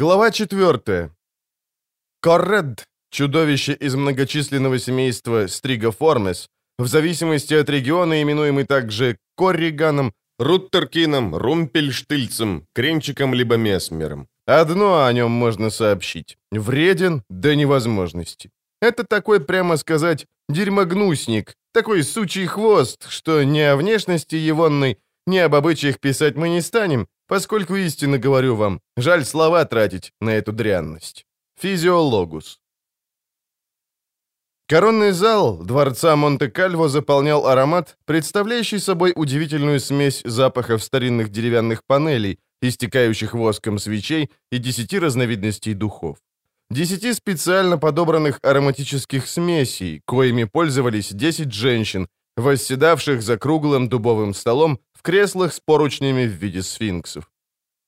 Глава 4. Корред, чудовище из многочисленного семейства Стригаформес, в зависимости от региона именуемый также Корриганом, Руттеркином, Румпельштильцем, Кренчиком либо Месмером. Одно о нем можно сообщить. Вреден до невозможности. Это такой, прямо сказать, дерьмогнусник, такой сучий хвост, что ни о внешности егонной, ни об обычаях писать мы не станем, поскольку истинно говорю вам, жаль слова тратить на эту дрянность. Физиологус. Коронный зал дворца Монте-Кальво заполнял аромат, представляющий собой удивительную смесь запахов старинных деревянных панелей, истекающих воском свечей и десяти разновидностей духов. Десяти специально подобранных ароматических смесей, коими пользовались десять женщин, восседавших за круглым дубовым столом в креслах с поручнями в виде сфинксов.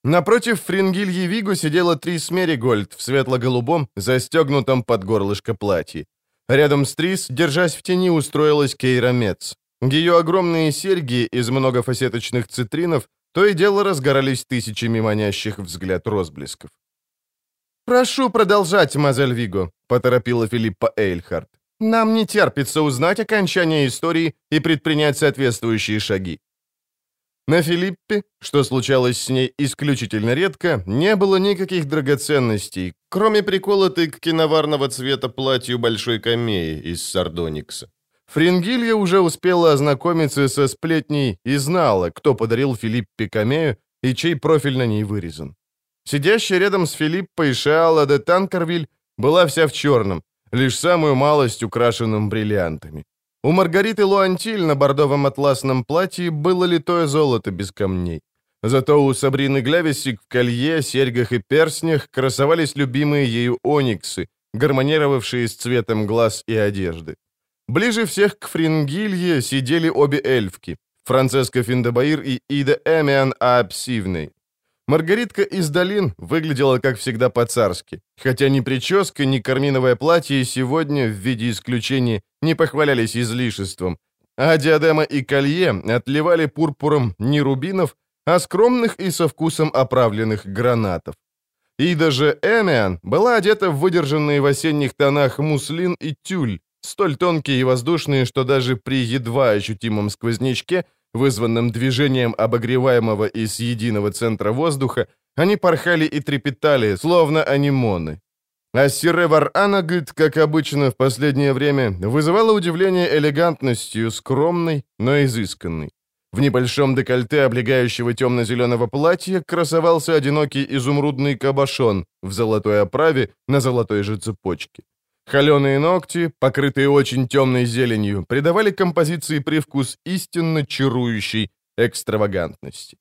Напротив Фрингильи Вигу сидела Трис Меригольд в светло-голубом, застегнутом под горлышко платье. Рядом с Трис, держась в тени, устроилась Кейра Мец. Ее огромные серьги из многофасеточных цитринов то и дело разгорались тысячами манящих взгляд розблесков. «Прошу продолжать, мазель Виго», — поторопила Филиппа Эйльхарт. «Нам не терпится узнать окончание истории и предпринять соответствующие шаги». На Филиппе, что случалось с ней исключительно редко, не было никаких драгоценностей, кроме приколотой к киноварного цвета платью большой камеи из сардоникса. Фрингилья уже успела ознакомиться со сплетней и знала, кто подарил Филиппе камею и чей профиль на ней вырезан. Сидящая рядом с Филиппой Шиала де Танкервиль была вся в черном, лишь самую малость украшенным бриллиантами. У Маргариты Луантиль на бордовом атласном платье было литое золото без камней. Зато у Сабрины Глявисик в колье, серьгах и перстнях красовались любимые ею ониксы, гармонировавшие с цветом глаз и одежды. Ближе всех к Фрингилье сидели обе эльфки, Францеска Финдебаир и Ида Эмиан Аапсивной. Маргаритка из долин выглядела, как всегда, по-царски, хотя ни прическа, ни карминовое платье сегодня, в виде исключения, не похвалялись излишеством, а диадема и колье отливали пурпуром не рубинов, а скромных и со вкусом оправленных гранатов. И даже Эмиан была одета в выдержанные в осенних тонах муслин и тюль, столь тонкие и воздушные, что даже при едва ощутимом сквознячке – вызванным движением обогреваемого из единого центра воздуха, они порхали и трепетали, словно анимоны. А Сиревар Анагыт, как обычно в последнее время, вызывала удивление элегантностью, скромной, но изысканной. В небольшом декольте облегающего темно-зеленого платья красовался одинокий изумрудный кабошон в золотой оправе на золотой же цепочке. Холеные ногти, покрытые очень темной зеленью, придавали композиции привкус истинно чарующей экстравагантности.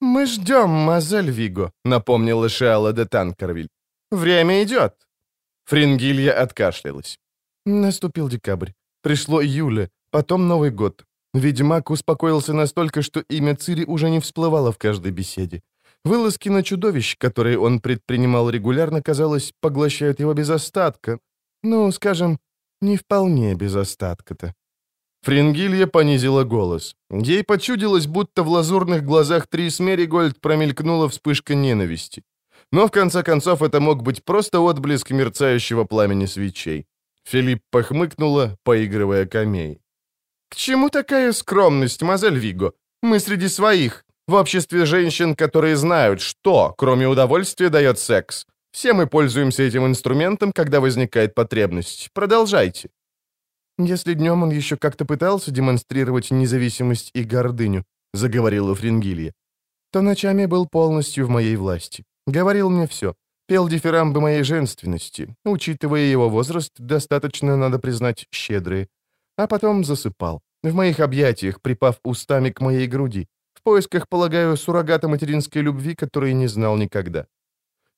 «Мы ждем, мазель Виго», — напомнила Шиала де Танкервиль. «Время идет». Фрингилья откашлялась. Наступил декабрь. Пришло июля, потом Новый год. Ведьмак успокоился настолько, что имя Цири уже не всплывало в каждой беседе. Вылазки на чудовищ, которые он предпринимал регулярно, казалось, поглощают его без остатка, ну, скажем, не вполне без остатка-то. Фрингилья понизила голос. Ей почудилось, будто в лазурных глазах Трис Меригольд промелькнула вспышка ненависти. Но в конце концов это мог быть просто отблеск мерцающего пламени свечей. Филипп похмыкнула, поигрывая камей. «К чему такая скромность, мазель Виго? Мы среди своих, в обществе женщин, которые знают, что, кроме удовольствия, дает секс. Все мы пользуемся этим инструментом, когда возникает потребность. Продолжайте». «Если днем он еще как-то пытался демонстрировать независимость и гордыню», — заговорила Фрингилья, «то ночами был полностью в моей власти. Говорил мне все. Пел дифирамбы моей женственности. Учитывая его возраст, достаточно, надо признать, щедрые. А потом засыпал. В моих объятиях, припав устами к моей груди. В поисках, полагаю, суррогата материнской любви, которой не знал никогда.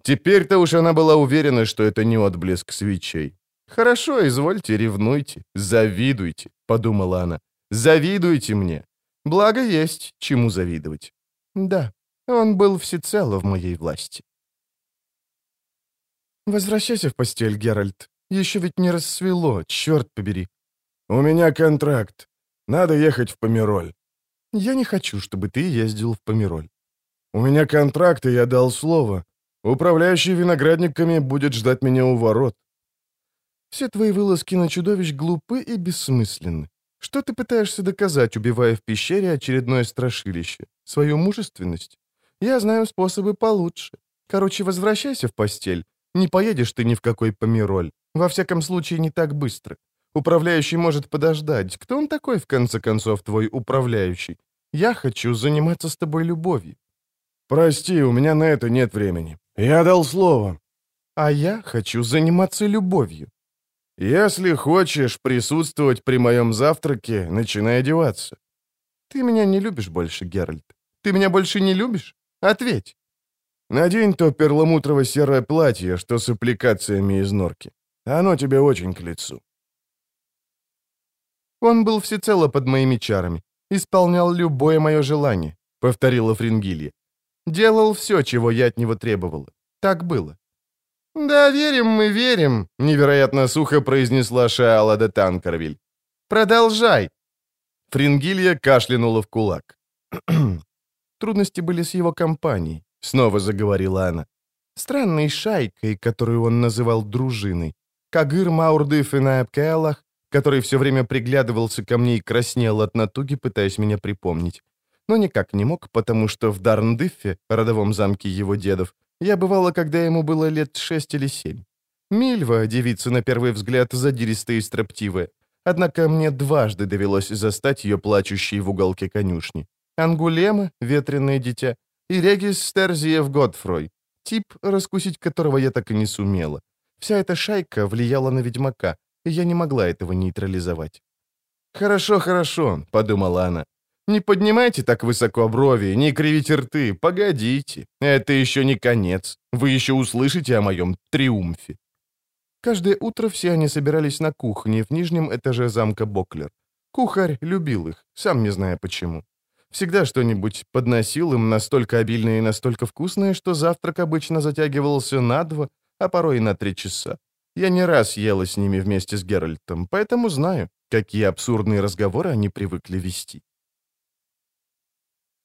Теперь-то уж она была уверена, что это не отблеск свечей. «Хорошо, извольте, ревнуйте, завидуйте», — подумала она. «Завидуйте мне. Благо есть, чему завидовать». Да, он был всецело в моей власти. «Возвращайся в постель, Геральт. Еще ведь не рассвело, черт побери». «У меня контракт. Надо ехать в Помироль». «Я не хочу, чтобы ты ездил в Помироль». «У меня контракт, и я дал слово. Управляющий виноградниками будет ждать меня у ворот. Все твои вылазки на чудовищ глупы и бессмысленны. Что ты пытаешься доказать, убивая в пещере очередное страшилище? Свою мужественность? Я знаю способы получше. Короче, возвращайся в постель. Не поедешь ты ни в какой помироль. Во всяком случае, не так быстро. Управляющий может подождать. Кто он такой, в конце концов, твой управляющий? Я хочу заниматься с тобой любовью. Прости, у меня на это нет времени. Я дал слово. А я хочу заниматься любовью. Если хочешь присутствовать при моем завтраке, начинай одеваться. Ты меня не любишь больше, Геральт. Ты меня больше не любишь? Ответь. Надень то перламутрово-серое платье, что с аппликациями из норки. Оно тебе очень к лицу. Он был всецело под моими чарами, исполнял любое мое желание, — повторила Фрингилья. Делал все, чего я от него требовала. Так было. «Да, верим мы, верим», — невероятно сухо произнесла Шаала де Танкервиль. «Продолжай!» Фрингилья кашлянула в кулак. «Трудности были с его компанией», — снова заговорила она. «Странной шайкой, которую он называл дружиной. Кагыр Маурды Фенаэбкеалах, который все время приглядывался ко мне и краснел от натуги, пытаясь меня припомнить. Но никак не мог, потому что в Дарндыффе, родовом замке его дедов, я бывала, когда ему было лет шесть или семь. Мильва, девица на первый взгляд задиристая и строптивая. Однако мне дважды довелось застать ее плачущей в уголке конюшни. Ангулема, ветреное дитя, и Регис Стерзиев Годфрой, тип, раскусить которого я так и не сумела. Вся эта шайка влияла на ведьмака, и я не могла этого нейтрализовать. «Хорошо, хорошо», — подумала она. «Не поднимайте так высоко брови, не кривите рты, погодите. Это еще не конец. Вы еще услышите о моем триумфе». Каждое утро все они собирались на кухне в нижнем этаже замка Боклер. Кухарь любил их, сам не зная почему. Всегда что-нибудь подносил им настолько обильное и настолько вкусное, что завтрак обычно затягивался на два, а порой и на три часа. Я не раз ела с ними вместе с Геральтом, поэтому знаю, какие абсурдные разговоры они привыкли вести.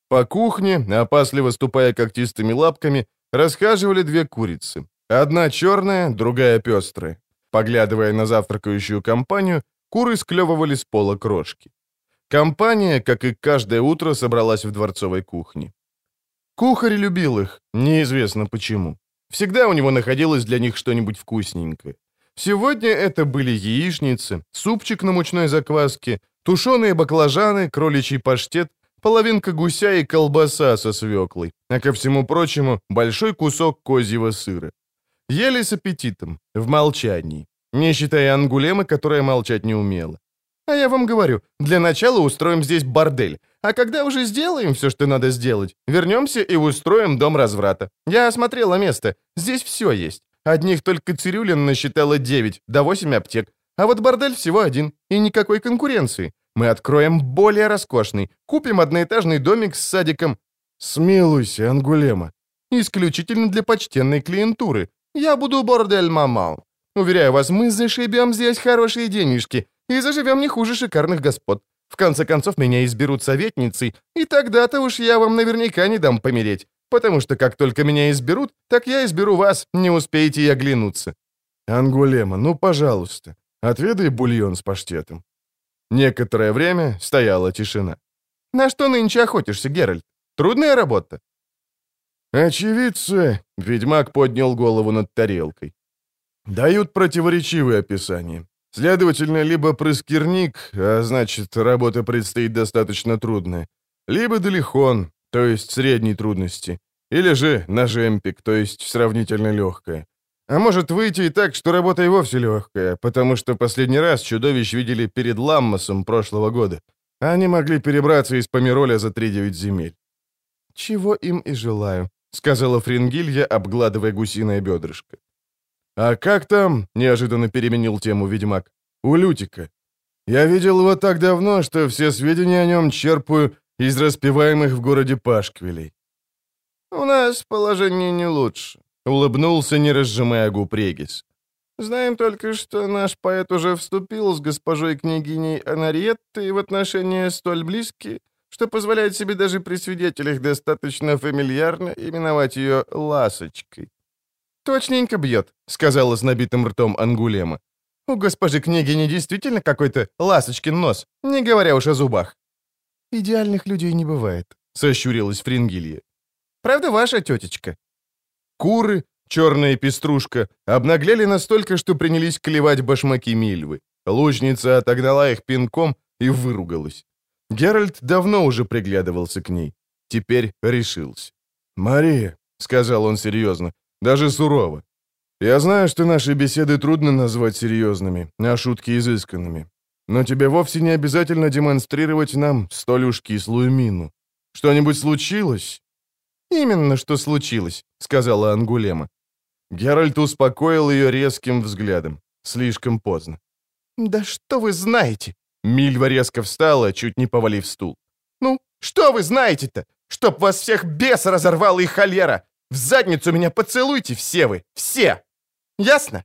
По кухне, опасливо ступая когтистыми лапками, расхаживали две курицы. Одна черная, другая пестрая. Поглядывая на завтракающую компанию, куры склевывали с пола крошки. Компания, как и каждое утро, собралась в дворцовой кухне. Кухарь любил их, неизвестно почему. Всегда у него находилось для них что-нибудь вкусненькое. Сегодня это были яичницы, супчик на мучной закваске, тушеные баклажаны, кроличий паштет, половинка гуся и колбаса со свеклой, а ко всему прочему большой кусок козьего сыра. Ели с аппетитом, в молчании, не считая ангулемы, которая молчать не умела. А я вам говорю, для начала устроим здесь бордель, а когда уже сделаем все, что надо сделать, вернемся и устроим дом разврата. Я осмотрела место, здесь все есть. Одних только цирюлин насчитала 9, до 8 аптек. А вот бордель всего один, и никакой конкуренции. Мы откроем более роскошный, купим одноэтажный домик с садиком. Смилуйся, Ангулема. Исключительно для почтенной клиентуры. Я буду бордель мамал. Уверяю вас, мы зашибем здесь хорошие денежки и заживем не хуже шикарных господ. В конце концов, меня изберут советницей, и тогда-то уж я вам наверняка не дам помереть, потому что как только меня изберут, так я изберу вас, не успеете и оглянуться». «Ангулема, ну, пожалуйста, отведай бульон с паштетом». Некоторое время стояла тишина. «На что нынче охотишься, Геральт? Трудная работа?» «Очевидцы», — ведьмак поднял голову над тарелкой, — «дают противоречивые описания. Следовательно, либо прыскерник, а значит, работа предстоит достаточно трудная, либо далехон, то есть средней трудности, или же нажемпик, то есть сравнительно легкая. А может выйти и так, что работа и вовсе легкая, потому что последний раз чудовищ видели перед Ламмосом прошлого года. Они могли перебраться из Помероля за три-девять земель. «Чего им и желаю», — сказала Фрингилья, обгладывая гусиное бедрышко. «А как там?» — неожиданно переменил тему ведьмак. «У Лютика. Я видел его так давно, что все сведения о нем черпаю из распеваемых в городе Пашквилей». «У нас положение не лучше», — улыбнулся, не разжимая губ Регис. «Знаем только, что наш поэт уже вступил с госпожой княгиней Анариеттой в отношения столь близкие, что позволяет себе даже при свидетелях достаточно фамильярно именовать ее «ласочкой». «Точненько бьет», — сказала с набитым ртом Ангулема. «У госпожи княгини действительно какой-то ласочкин нос, не говоря уж о зубах». «Идеальных людей не бывает», — сощурилась Фрингилья. «Правда ваша тетечка?» Куры, черная пеструшка, обнаглели настолько, что принялись клевать башмаки Мильвы. Лучница отогнала их пинком и выругалась. Геральт давно уже приглядывался к ней. Теперь решился. «Мария», — сказал он серьезно, даже сурово. «Я знаю, что наши беседы трудно назвать серьезными, а шутки изысканными. Но тебе вовсе не обязательно демонстрировать нам столь уж кислую мину. Что-нибудь случилось?» «Именно что случилось», — сказала Ангулема. Геральт успокоил ее резким взглядом. Слишком поздно. «Да что вы знаете?» Мильва резко встала, чуть не повалив стул. «Ну, что вы знаете-то? Чтоб вас всех бес разорвал и холера! В задницу меня поцелуйте все вы! Все! Ясно?»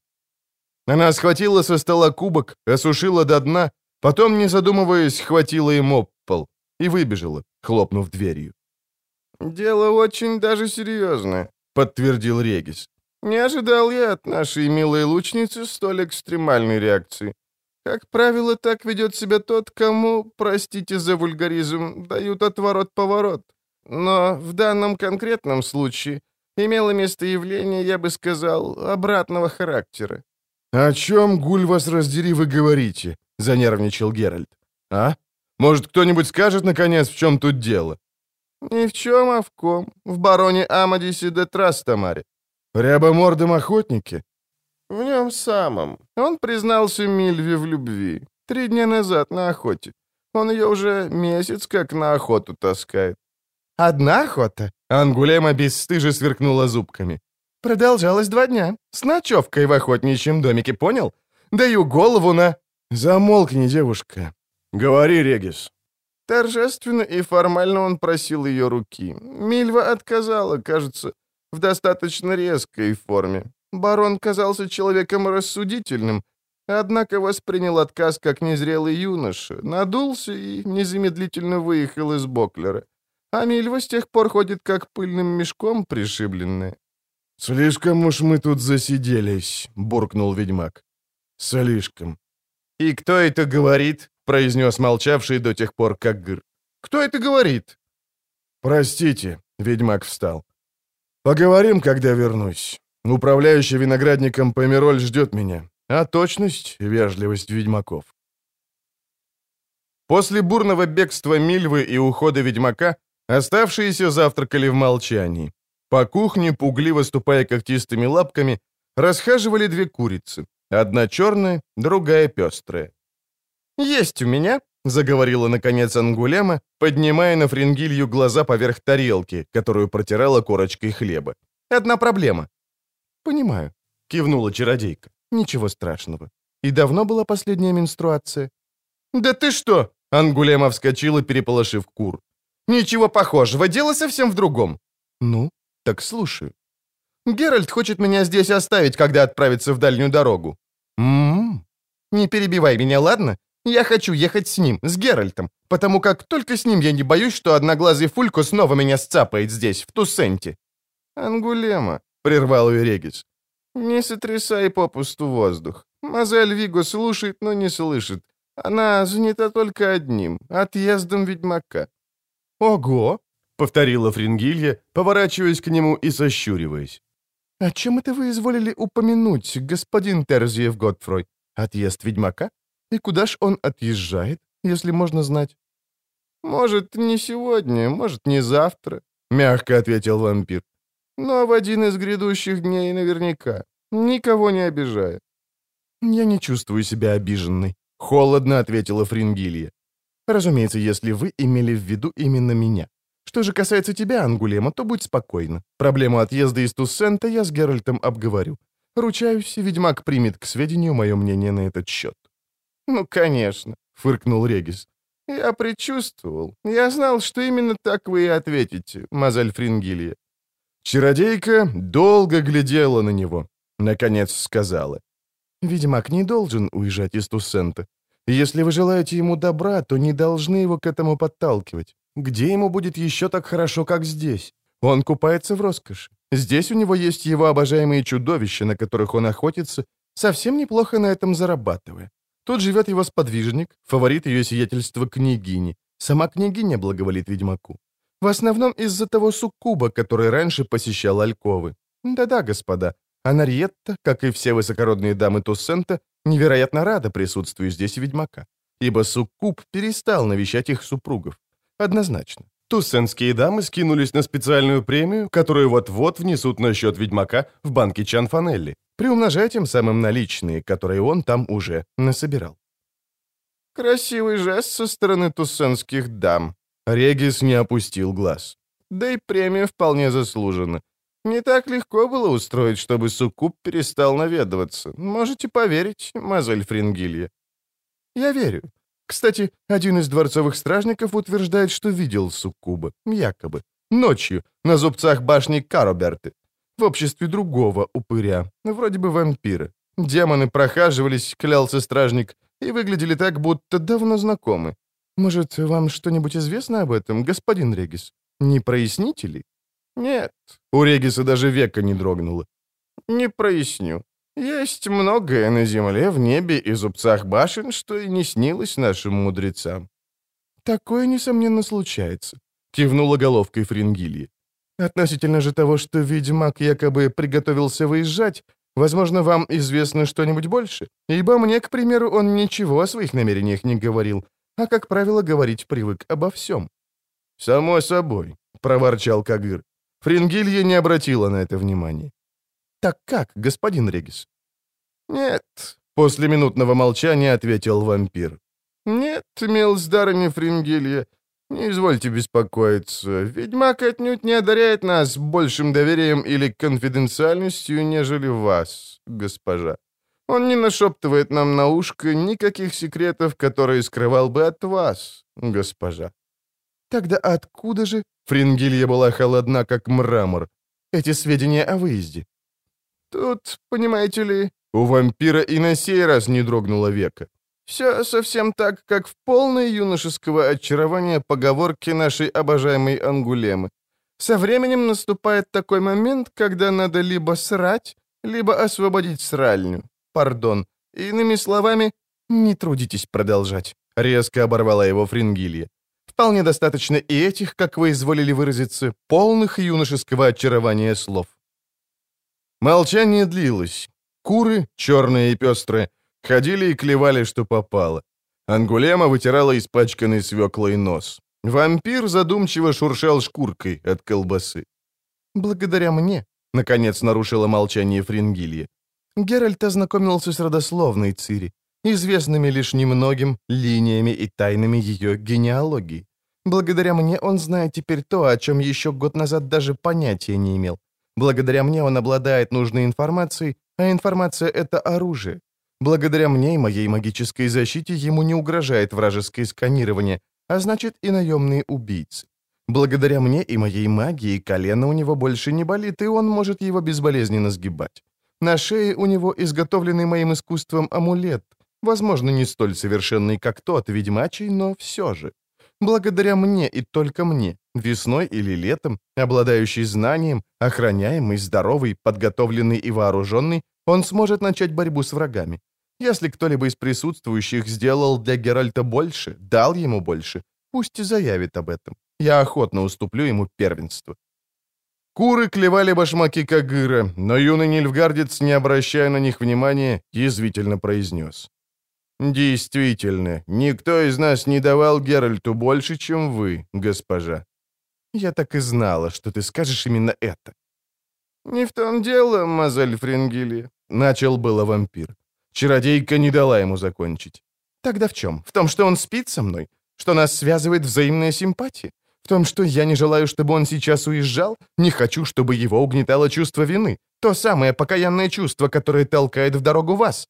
Она схватила со стола кубок, осушила до дна, потом, не задумываясь, хватила им об пол и выбежала, хлопнув дверью. «Дело очень даже серьезное», — подтвердил Регис. «Не ожидал я от нашей милой лучницы столь экстремальной реакции. Как правило, так ведет себя тот, кому, простите за вульгаризм, дают отворот-поворот. Но в данном конкретном случае имело место явление, я бы сказал, обратного характера. «О чем, гуль вас раздери, вы говорите?» — занервничал Геральт. «А? Может, кто-нибудь скажет, наконец, в чем тут дело?» «Ни в чем, а в ком. В бароне Амадисе де Трастамаре». «Рябомордом охотнике?» «В нем самом. Он признался Мильве в любви. Три дня назад на охоте. Он ее уже месяц как на охоту таскает. Одна охота?» Ангулема бесстыже сверкнула зубками. «Продолжалась два дня. С ночевкой в охотничьем домике, понял? Даю голову на...» «Замолкни, девушка. Говори, Регис». Торжественно и формально он просил ее руки. Мильва отказала, кажется, в достаточно резкой форме. Барон казался человеком рассудительным, однако воспринял отказ как незрелый юноша, надулся и незамедлительно выехал из Боклера. А Мильва с тех пор ходит как пыльным мешком пришибленная. «Слишком уж мы тут засиделись», — буркнул ведьмак. «Слишком». «И кто это говорит?» — произнес молчавший до тех пор, как гыр. «Кто это говорит?» «Простите», — ведьмак встал. «Поговорим, когда вернусь. Управляющий виноградником Помероль ждет меня. А точность — вежливость ведьмаков». После бурного бегства Мильвы и ухода ведьмака Оставшиеся завтракали в молчании. По кухне, пугливо ступая когтистыми лапками, расхаживали две курицы. Одна черная, другая пестрая. «Есть у меня», — заговорила наконец Ангулема, поднимая на фрингилью глаза поверх тарелки, которую протирала корочкой хлеба. «Одна проблема». «Понимаю», — кивнула чародейка. «Ничего страшного. И давно была последняя менструация?» «Да ты что?» — Ангулема вскочила, переполошив кур. «Ничего похожего, дело совсем в другом». «Ну, так слушаю». «Геральт хочет меня здесь оставить, когда отправится в дальнюю дорогу». «М-м-м». «Не перебивай меня, ладно? Я хочу ехать с ним, с Геральтом, потому как только с ним я не боюсь, что одноглазый Фулько снова меня сцапает здесь, в Туссенте». «Ангулема», — прервал ее Регис, — «не сотрясай попусту воздух. Мазель Виго слушает, но не слышит. Она занята только одним — отъездом ведьмака. «Ого!» — повторила Фрингилья, поворачиваясь к нему и сощуриваясь. «О чем это вы изволили упомянуть, господин Терзиев Готфрой? Отъезд ведьмака? И куда ж он отъезжает, если можно знать?» «Может, не сегодня, может, не завтра», — мягко ответил вампир. «Но в один из грядущих дней наверняка, никого не обижая». «Я не чувствую себя обиженной», — холодно ответила Фрингилья. Разумеется, если вы имели в виду именно меня. Что же касается тебя, Ангулема, то будь спокойна. Проблему отъезда из Туссента я с Геральтом обговорю. Ручаюсь, ведьмак примет к сведению мое мнение на этот счет». «Ну, конечно», — фыркнул Регис. «Я предчувствовал. Я знал, что именно так вы и ответите, Мазель Фрингилья». Чародейка долго глядела на него. Наконец сказала. «Ведьмак не должен уезжать из Туссента. Если вы желаете ему добра, то не должны его к этому подталкивать. Где ему будет еще так хорошо, как здесь? Он купается в роскоши. Здесь у него есть его обожаемые чудовища, на которых он охотится, совсем неплохо на этом зарабатывая. Тут живет его сподвижник, фаворит ее сиятельства княгини. Сама княгиня благоволит ведьмаку. В основном из-за того суккуба, который раньше посещал Альковы. Да-да, господа, Анариетта, как и все высокородные дамы Туссента, невероятно рада присутствию здесь ведьмака, ибо суккуб перестал навещать их супругов. Однозначно. Туссенские дамы скинулись на специальную премию, которую вот-вот внесут на счет ведьмака в банке Чанфанелли, приумножая тем самым наличные, которые он там уже насобирал. Красивый жест со стороны туссенских дам. Регис не опустил глаз. Да и премия вполне заслужена. Не так легко было устроить, чтобы Суккуб перестал наведываться. Можете поверить, мазель Фрингилья. Я верю. Кстати, один из дворцовых стражников утверждает, что видел Суккуба, якобы, ночью, на зубцах башни Кароберты, в обществе другого упыря, вроде бы вампира. Демоны прохаживались, клялся стражник, и выглядели так, будто давно знакомы. Может, вам что-нибудь известно об этом, господин Регис? Не проясните ли? Нет, у Региса даже века не дрогнуло. Не проясню. Есть многое на земле, в небе и зубцах башен, что и не снилось нашим мудрецам. Такое, несомненно, случается, кивнула головкой Фрингильи. Относительно же того, что ведьмак якобы приготовился выезжать, возможно, вам известно что-нибудь больше, ибо мне, к примеру, он ничего о своих намерениях не говорил, а, как правило, говорить привык обо всем. «Само собой», — проворчал Кагыр. Фрингилья не обратила на это внимания. «Так как, господин Регис?» «Нет», — после минутного молчания ответил вампир. «Нет, милздарыня Фрингилья, не извольте беспокоиться. Ведьмак отнюдь не одаряет нас большим доверием или конфиденциальностью, нежели вас, госпожа. Он не нашептывает нам на ушко никаких секретов, которые скрывал бы от вас, госпожа. Тогда откуда же, Фрингилья была холодна, как мрамор, эти сведения о выезде? Тут, понимаете ли, у вампира и на сей раз не дрогнуло века. Все совсем так, как в полной юношеского очарования поговорки нашей обожаемой Ангулемы. Со временем наступает такой момент, когда надо либо срать, либо освободить сральню. Пардон. Иными словами, не трудитесь продолжать. Резко оборвала его Фрингилья. Вполне достаточно и этих, как вы изволили выразиться, полных юношеского очарования слов. Молчание длилось. Куры, черные и пестрые, ходили и клевали, что попало. Ангулема вытирала испачканный свеклой нос. Вампир задумчиво шуршал шкуркой от колбасы. «Благодаря мне», — наконец нарушила молчание Фрингилья, Геральт ознакомился с родословной Цири, известными лишь немногим линиями и тайнами ее генеалогии. Благодаря мне он знает теперь то, о чем еще год назад даже понятия не имел. Благодаря мне он обладает нужной информацией, а информация — это оружие. Благодаря мне и моей магической защите ему не угрожает вражеское сканирование, а значит и наемные убийцы. Благодаря мне и моей магии колено у него больше не болит, и он может его безболезненно сгибать. На шее у него изготовленный моим искусством амулет, возможно, не столь совершенный, как тот ведьмачий, но все же. Благодаря мне и только мне, весной или летом, обладающий знанием, охраняемый, здоровый, подготовленный и вооруженный, он сможет начать борьбу с врагами. Если кто-либо из присутствующих сделал для Геральта больше, дал ему больше, пусть заявит об этом. Я охотно уступлю ему первенство. Куры клевали башмаки Кагыра, но юный нильфгардец, не обращая на них внимания, язвительно произнес. «Действительно, никто из нас не давал Геральту больше, чем вы, госпожа». «Я так и знала, что ты скажешь именно это». «Не в том дело, мазель Фрингили», — начал было вампир. Чародейка не дала ему закончить. «Тогда в чем? В том, что он спит со мной? Что нас связывает взаимная симпатия? В том, что я не желаю, чтобы он сейчас уезжал, не хочу, чтобы его угнетало чувство вины, то самое покаянное чувство, которое толкает в дорогу вас».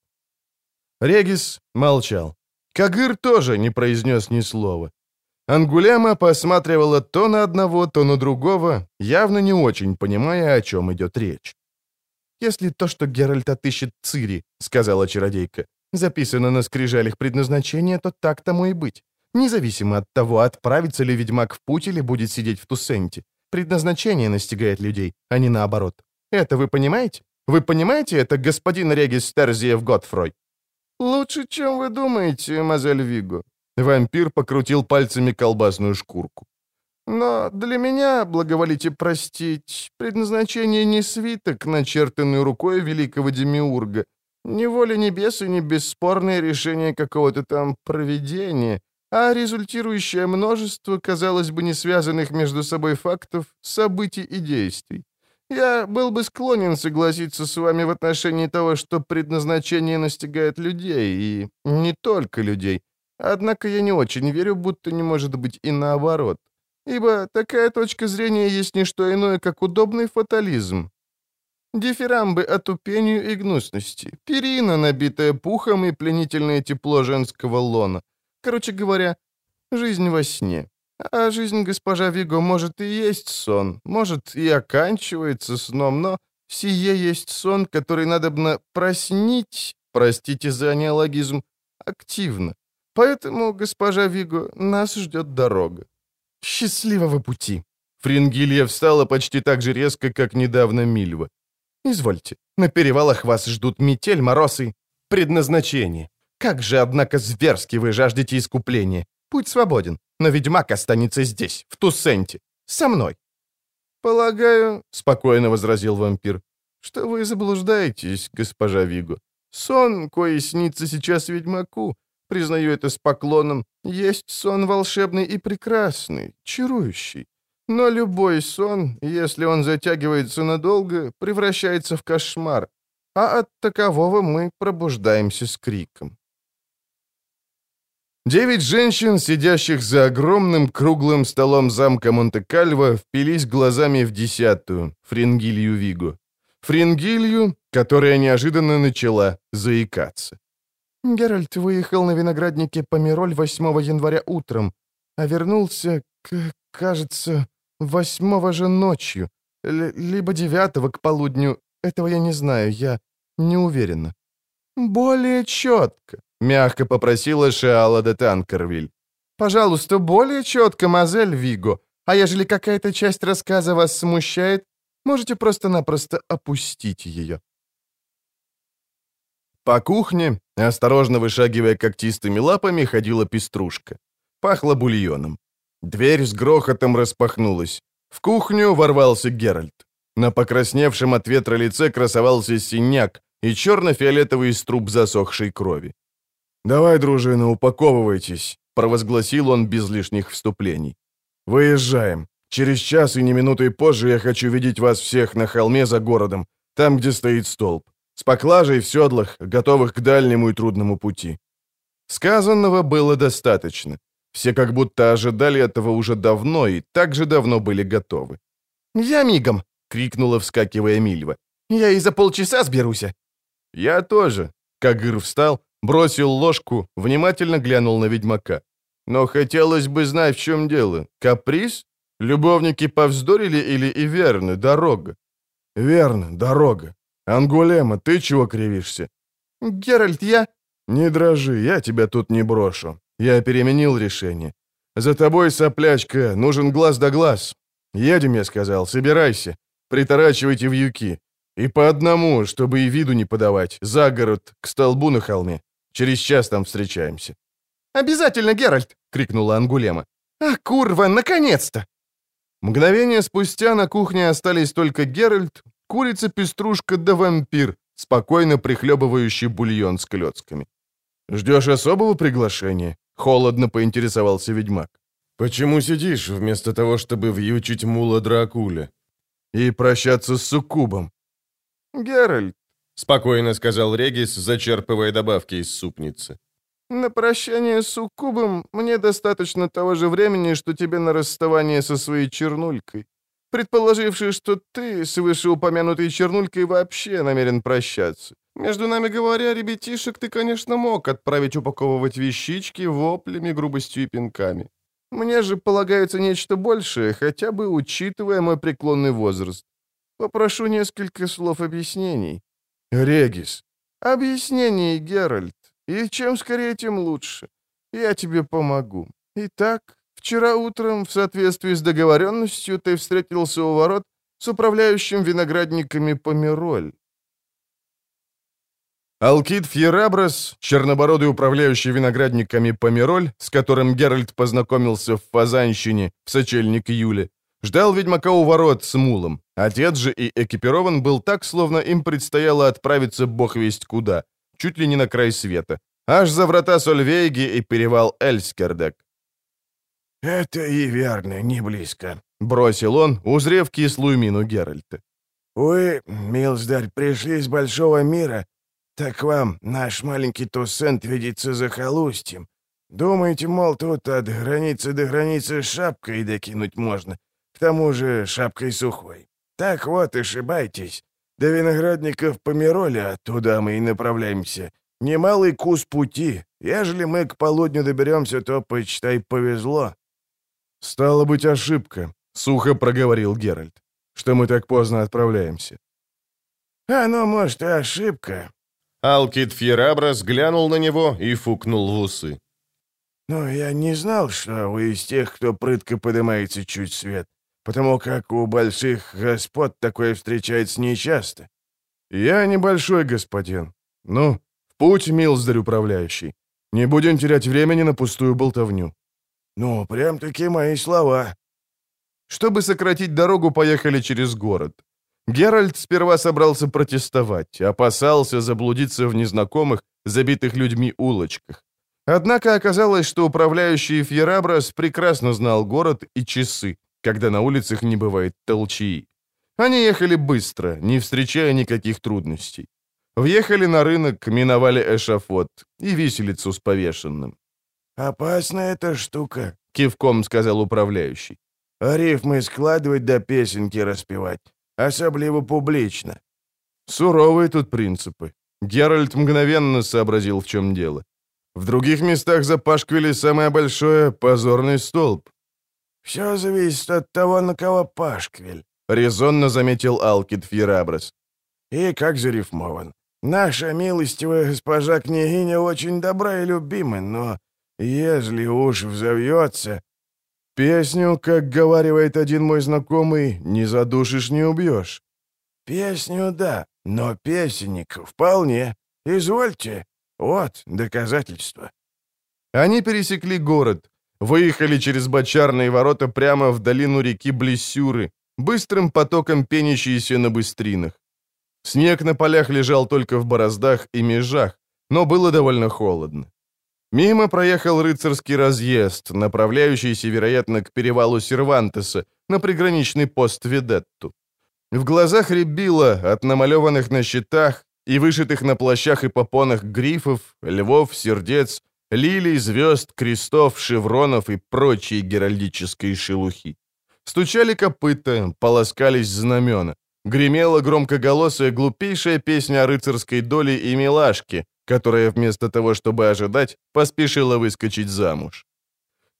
Регис молчал. Кагыр тоже не произнес ни слова. Ангулема посматривала то на одного, то на другого, явно не очень понимая, о чем идет речь. «Если то, что Геральт отыщет Цири, — сказала чародейка, — записано на скрижалях предназначения, то так тому и быть. Независимо от того, отправится ли ведьмак в путь или будет сидеть в Туссенте. Предназначение настигает людей, а не наоборот. Это вы понимаете? Вы понимаете это, господин Регис Терзиев Готфрой?» «Лучше, чем вы думаете, мазель Виго». Вампир покрутил пальцами колбасную шкурку. «Но для меня, благоволите простить, предназначение не свиток, начертанный рукой великого демиурга, не воля небес и не бесспорное решение какого-то там проведения, а результирующее множество, казалось бы, не связанных между собой фактов, событий и действий. Я был бы склонен согласиться с вами в отношении того, что предназначение настигает людей, и не только людей. Однако я не очень верю, будто не может быть и наоборот. Ибо такая точка зрения есть не что иное, как удобный фатализм. Дифирамбы отупению и гнусности, перина, набитая пухом и пленительное тепло женского лона. Короче говоря, жизнь во сне. А жизнь госпожа Виго может и есть сон, может и оканчивается сном, но сие есть сон, который надобно проснить, простите за неологизм, активно. Поэтому, госпожа Виго, нас ждет дорога. Счастливого пути!» Фрингилья встала почти так же резко, как недавно Мильва. «Извольте, на перевалах вас ждут метель, мороз и предназначение. Как же, однако, зверски вы жаждете искупления. Путь свободен, но ведьмак останется здесь, в Туссенте, со мной». «Полагаю», — спокойно возразил вампир, — «что вы заблуждаетесь, госпожа Виго. Сон, кое снится сейчас ведьмаку, признаю это с поклоном, есть сон волшебный и прекрасный, чарующий. Но любой сон, если он затягивается надолго, превращается в кошмар, а от такового мы пробуждаемся с криком. Девять женщин, сидящих за огромным круглым столом замка Монте-Кальво, впились глазами в десятую, Фрингилью Виго. Фрингилью, которая неожиданно начала заикаться. «Геральт выехал на винограднике Помироль 8 января утром, а вернулся, кажется, 8 же ночью, либо 9 к полудню. Этого я не знаю, я не уверена». «Более четко», — мягко попросила Шиала де Танкервиль. «Пожалуйста, более четко, мазель Виго. А ежели какая-то часть рассказа вас смущает, можете просто-напросто опустить ее». По кухне, осторожно вышагивая когтистыми лапами, ходила пеструшка. Пахло бульоном. Дверь с грохотом распахнулась. В кухню ворвался Геральт. На покрасневшем от ветра лице красовался синяк и черно-фиолетовый струп засохшей крови. «Давай, дружина, упаковывайтесь», — провозгласил он без лишних вступлений. «Выезжаем. Через час и не минутой позже я хочу видеть вас всех на холме за городом, там, где стоит столб с поклажей в седлах, готовых к дальнему и трудному пути. Сказанного было достаточно. Все как будто ожидали этого уже давно и так же давно были готовы. «Я мигом!» — крикнула, вскакивая Мильва. «Я и за полчаса сберуся!» «Я тоже!» Кагыр встал, бросил ложку, внимательно глянул на ведьмака. «Но хотелось бы знать, в чем дело. Каприз? Любовники повздорили или и верно, дорога?» «Верно, дорога. «Ангулема, ты чего кривишься?» «Геральт, я...» «Не дрожи, я тебя тут не брошу. Я переменил решение. За тобой, соплячка, нужен глаз да глаз. Едем, я сказал, собирайся. Приторачивайте вьюки. И по одному, чтобы и виду не подавать, за город, к столбу на холме. Через час там встречаемся». «Обязательно, Геральт!» — крикнула Ангулема. «А, курва, наконец-то!» Мгновение спустя на кухне остались только Геральт, Курица-пеструшка да вампир, спокойно прихлебывающий бульон с клетками. «Ждешь особого приглашения?» — холодно поинтересовался ведьмак. «Почему сидишь, вместо того, чтобы вьючить мула Дракуля? И прощаться с суккубом?» «Геральт», — спокойно сказал Регис, зачерпывая добавки из супницы. «На прощание с суккубом мне достаточно того же времени, что тебе на расставание со своей чернулькой предположивший, что ты с вышеупомянутой чернулькой вообще намерен прощаться. Между нами говоря, ребятишек ты, конечно, мог отправить упаковывать вещички воплями, грубостью и пинками. Мне же полагается нечто большее, хотя бы учитывая мой преклонный возраст. Попрошу несколько слов объяснений. Регис. Объяснений, Геральт. И чем скорее, тем лучше. Я тебе помогу. Итак, Вчера утром, в соответствии с договоренностью, ты встретился у ворот с управляющим виноградниками Помероль. Алкид Фьераброс, чернобородый управляющий виноградниками Помероль, с которым Геральт познакомился в Фазанщине в сочельник июля, ждал ведьмака у ворот с мулом. Отец же и экипирован был так, словно им предстояло отправиться бог весть куда, чуть ли не на край света, аж за врата Сольвейги и перевал Эльскердек. «Это и верно, не близко», — бросил он, узрев кислую мину Геральта. «Вы, милздарь, пришли из большого мира, так вам наш маленький Туссент видится захолустьем. Думаете, мол, тут от границы до границы шапкой докинуть можно, к тому же шапкой сухой. Так вот, ошибайтесь. До виноградников Помироля, туда мы и направляемся. Немалый кус пути. Ежели мы к полудню доберемся, то, почитай, повезло». «Стало быть, ошибка», — сухо проговорил Геральт, «что мы так поздно отправляемся». «Оно, может, и ошибка, Алкид Фьерабрас глянул на него и фукнул в усы. «Но я не знал, что вы из тех, кто прытко поднимается чуть свет, потому как у больших господ такое встречается нечасто». «Я небольшой господин. Ну, в путь, милздарь управляющий. Не будем терять времени на пустую болтовню». «Ну, прям-таки мои слова». Чтобы сократить дорогу, поехали через город. Геральт сперва собрался протестовать, опасался заблудиться в незнакомых, забитых людьми улочках. Однако оказалось, что управляющий Фьерабрас прекрасно знал город и часы, когда на улицах не бывает толчии. Они ехали быстро, не встречая никаких трудностей. Въехали на рынок, миновали эшафот и виселицу с повешенным. «Опасная эта штука», — кивком сказал управляющий. «Рифмы складывать да песенки распевать особливо публично. Суровые тут принципы. Геральт мгновенно сообразил, в чем дело. В других местах за Пашквили самое большое — позорный столб. «Все зависит от того, на кого Пашквиль», — резонно заметил Алкид Фьерабрас. «И как зарифмован. Наша милостивая госпожа княгиня очень добра и любима, но если уж взовьется, Песню, как говаривает один мой знакомый, не задушишь, не убьешь. Песню, да, но песенник вполне. Извольте. Вот доказательство. Они пересекли город, выехали через бочарные ворота прямо в долину реки Блиссюры, быстрым потоком пенящиеся на быстринах. Снег на полях лежал только в бороздах и межах, но было довольно холодно. Мимо проехал рыцарский разъезд, направляющийся, вероятно, к перевалу Сервантеса, на приграничный пост Ведетту. В глазах рябило от намалеванных на щитах и вышитых на плащах и попонах грифов, львов, сердец, лилий, звезд, крестов, шевронов и прочей геральдической шелухи. Стучали копыта, полоскались знамена. Гремела громкоголосая глупейшая песня о рыцарской доле и милашке, которая вместо того, чтобы ожидать, поспешила выскочить замуж.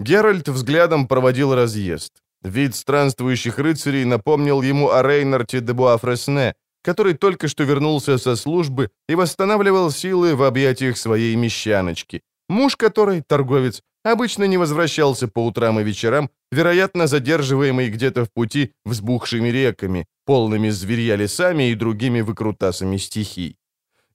Геральт взглядом проводил разъезд. Вид странствующих рыцарей напомнил ему о Рейнарте де Буафресне, который только что вернулся со службы и восстанавливал силы в объятиях своей мещаночки, муж которой, торговец, обычно не возвращался по утрам и вечерам, вероятно, задерживаемый где-то в пути взбухшими реками, полными зверья лесами и другими выкрутасами стихий.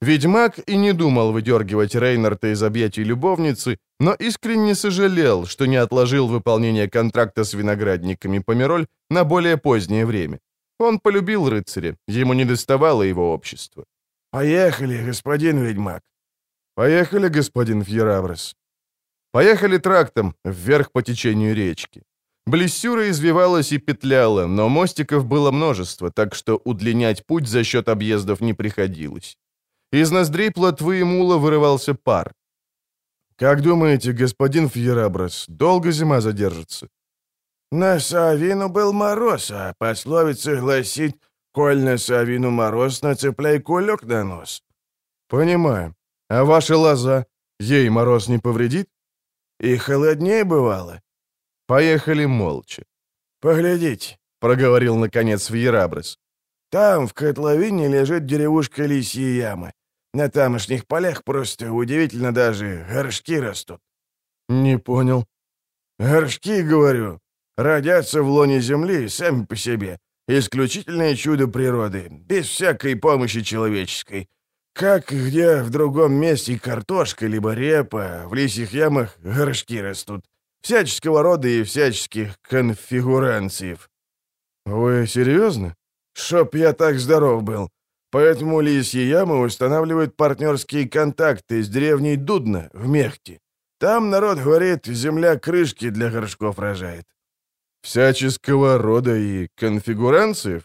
Ведьмак и не думал выдергивать Рейнарта из объятий любовницы, но искренне сожалел, что не отложил выполнение контракта с виноградниками Помероль на более позднее время. Он полюбил рыцаря, ему не доставало его общества. «Поехали, господин ведьмак». «Поехали, господин Фьерабрес». Поехали трактом, вверх по течению речки. Блессюра извивалась и петляла, но мостиков было множество, так что удлинять путь за счет объездов не приходилось. Из ноздрей плотвы и мула вырывался пар. «Как думаете, господин Фьераброс, долго зима задержится?» «На Савину был мороз, а пословица гласит, «Коль на Савину мороз, нацепляй кулек на нос». «Понимаю. А ваша лоза, ей мороз не повредит?» «И холоднее бывало». Поехали молча. «Поглядите», — проговорил наконец Фьераброс. «Там, в котловине, лежит деревушка Лисья яма. На тамошних полях просто удивительно даже горшки растут. Не понял. Горшки, говорю, родятся в лоне земли сами по себе. Исключительное чудо природы, без всякой помощи человеческой. Как где в другом месте картошка либо репа, в лисьих ямах горшки растут. Всяческого рода и всяческих конфигураций. Вы серьезно? Чтоб я так здоров был. Поэтому лисьи ямы устанавливают партнерские контакты с древней Дудна в Мехте. Там народ говорит, земля крышки для горшков рожает. Всяческого рода и конфигурациев?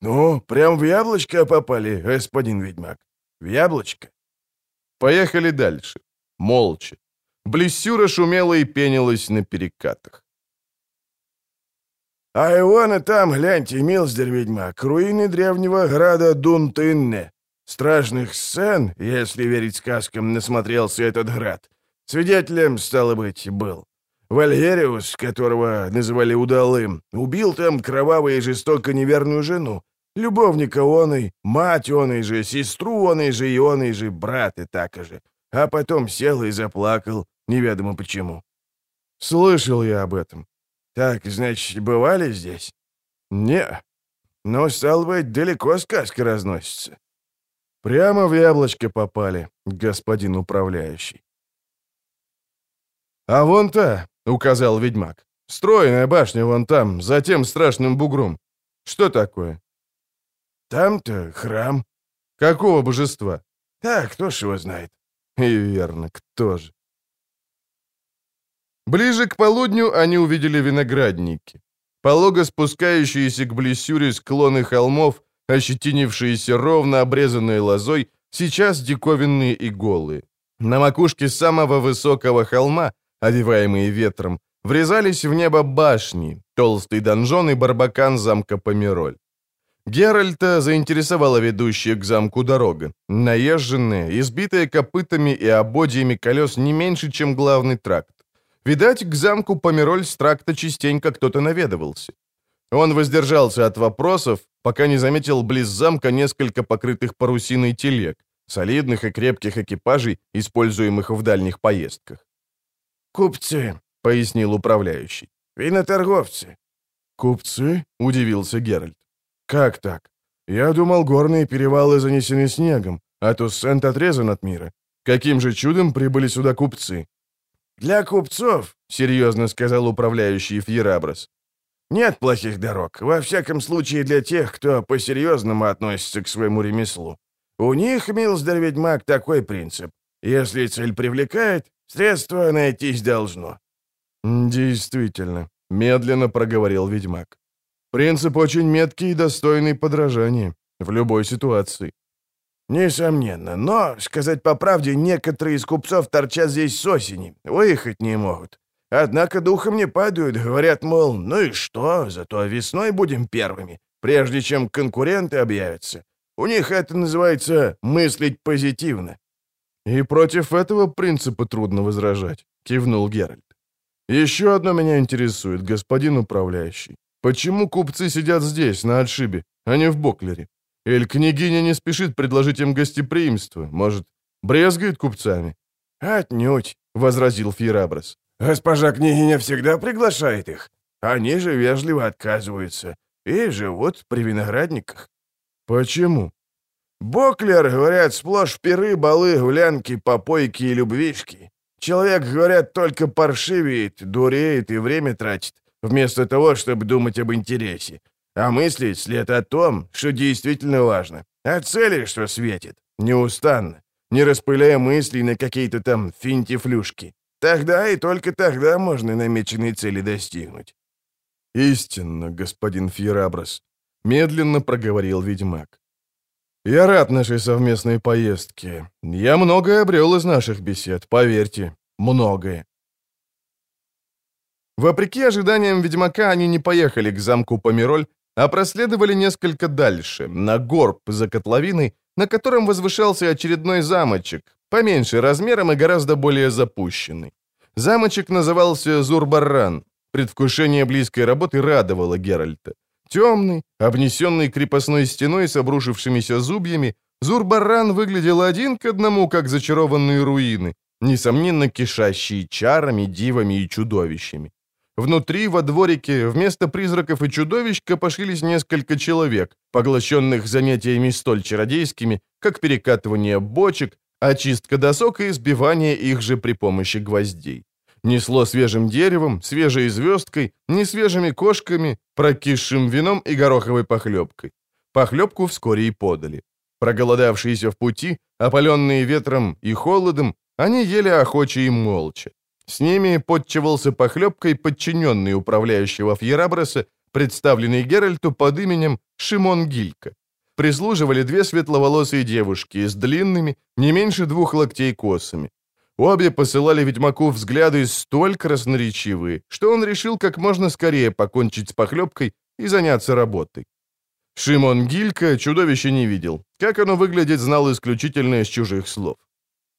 Ну, прям в яблочко попали, господин ведьмак. В яблочко. Поехали дальше. Молча. Блессюра шумела и пенилась на перекатах. «А Иона там, гляньте, милздер-ведьмак, руины древнего града Дунтынне. Страшных сцен, если верить сказкам, насмотрелся этот град. Свидетелем, стало быть, был. Вальгериус, которого называли Удалым, убил там кровавой и жестоко неверную жену, любовника оной, мать оной же, сестру оной же и оной же, брат и так же. А потом сел и заплакал, неведомо почему. Слышал я об этом. Так, значит, бывали здесь? Не. Но, стал быть, далеко сказка разносится. Прямо в яблочко попали, господин управляющий. А вон та, — указал ведьмак. «Стройная башня вон там, за тем страшным бугром. Что такое?» «Там-то храм». «Какого божества?» «Так, кто ж его знает». «И верно, кто же?» Ближе к полудню они увидели виноградники. Полого спускающиеся к блесюре склоны холмов, ощетинившиеся ровно обрезанной лозой, сейчас диковинные и голые. На макушке самого высокого холма овиваемые ветром, врезались в небо башни, толстый донжон и барбакан замка Помироль. Геральта заинтересовала ведущая к замку дорога, наезженная, избитая копытами и ободьями колес не меньше, чем главный тракт. Видать, к замку Помироль с тракта частенько кто-то наведывался. Он воздержался от вопросов, пока не заметил близ замка несколько покрытых парусиной телег, солидных и крепких экипажей, используемых в дальних поездках. «Купцы», — пояснил управляющий. «Виноторговцы». «Купцы?» — удивился Геральт. «Как так? Я думал, горные перевалы занесены снегом, а Туссент отрезан от мира. Каким же чудом прибыли сюда купцы?» «Для купцов», — серьезно сказал управляющий Фьераброс, «нет плохих дорог, во всяком случае для тех, кто по-серьезному относится к своему ремеслу. У них, милздар-ведьмак, такой принцип. Если цель привлекает, Средство найтись должно». «Действительно», — медленно проговорил ведьмак. «Принцип очень меткий и достойный подражания. В любой ситуации». «Несомненно. Но, сказать по правде, некоторые из купцов торчат здесь с осени. Выехать не могут. Однако духом не падают. Говорят, мол, ну и что, зато весной будем первыми, прежде чем конкуренты объявятся. У них это называется «мыслить позитивно». «И против этого принципа трудно возражать», — кивнул Геральт. «Еще одно меня интересует, господин управляющий. Почему купцы сидят здесь, на отшибе, а не в Боклере? Эль княгиня не спешит предложить им гостеприимство? Может, брезгает купцами?» «Отнюдь», — возразил Фираброс. «Госпожа княгиня всегда приглашает их. Они же вежливо отказываются и живут при виноградниках». «Почему?» Боклер, говорят, сплошь пиры, балы, гулянки, попойки и любвишки. Человек, говорят, только паршивеет, дуреет и время тратит, вместо того, чтобы думать об интересе. А мыслить след о том, что действительно важно. О цели, что светит. Неустанно. Не распыляя мыслей на какие-то там финтифлюшки. Тогда и только тогда можно намеченной цели достигнуть. «Истинно, господин Фьераброс», — медленно проговорил ведьмак. Я рад нашей совместной поездке. Я многое обрел из наших бесед, поверьте, многое. Вопреки ожиданиям ведьмака, они не поехали к замку Помироль, а проследовали несколько дальше, на горб за котловиной, на котором возвышался очередной замочек, поменьше размером и гораздо более запущенный. Замочек назывался Зурбарран. Предвкушение близкой работы радовало Геральта. Темный, обнесенный крепостной стеной с обрушившимися зубьями, Зурбаран выглядел один к одному, как зачарованные руины, несомненно кишащие чарами, дивами и чудовищами. Внутри, во дворике, вместо призраков и чудовищ копошились несколько человек, поглощенных занятиями столь чародейскими, как перекатывание бочек, очистка досок и сбивание их же при помощи гвоздей. Несло свежим деревом, свежей звездкой, несвежими кошками, прокисшим вином и гороховой похлебкой. Похлебку вскоре и подали. Проголодавшиеся в пути, опаленные ветром и холодом, они ели охоче и молча. С ними подчевался похлебкой подчиненный управляющего Фьерабреса, представленный Геральту под именем Шимон Гилька. Прислуживали две светловолосые девушки с длинными, не меньше двух локтей косами. Обе посылали ведьмаку взгляды столь красноречивые, что он решил как можно скорее покончить с похлебкой и заняться работой. Шимон Гилька чудовище не видел. Как оно выглядит, знал исключительно из чужих слов.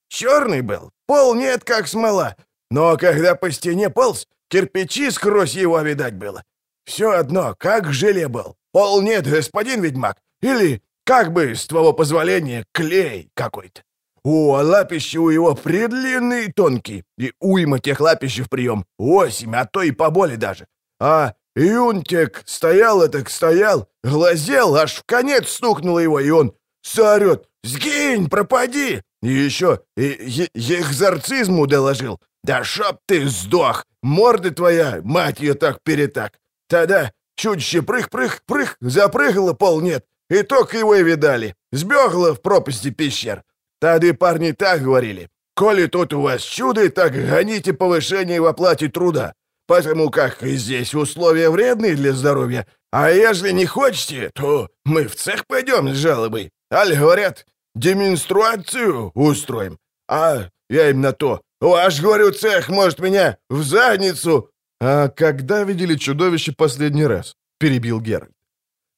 «Черный был, пол нет, как смола, но когда по стене полз, кирпичи сквозь его видать было. Все одно, как желе был. Пол нет, господин ведьмак. Или, как бы, с твоего позволения, клей какой-то. О, а лапищи у его предлинные и тонкие, и уйма тех лапищ в прием, восемь, а то и поболее даже. А Юнтик стоял так стоял, глазел, аж в конец стукнуло его, и он заорет «Сгинь, пропади!» И еще и, и, экзорцизму доложил. «Да шоп ты сдох! Морды твоя, мать ее так-перетак!» Тогда чудище прых-прых-прых, запрыгало пол нет, и только его и видали. Сбегло в пропасти пещер. Тогда парни так говорили. «Коли тут у вас чудо, так гоните повышение в оплате труда, потому как здесь условия вредные для здоровья, а если не хотите, то мы в цех пойдем с жалобой. Аль говорят, демонстрацию устроим. А я им на то, Ваш, говорю, цех может меня в задницу!» «А когда видели чудовище последний раз?» — перебил Геральт.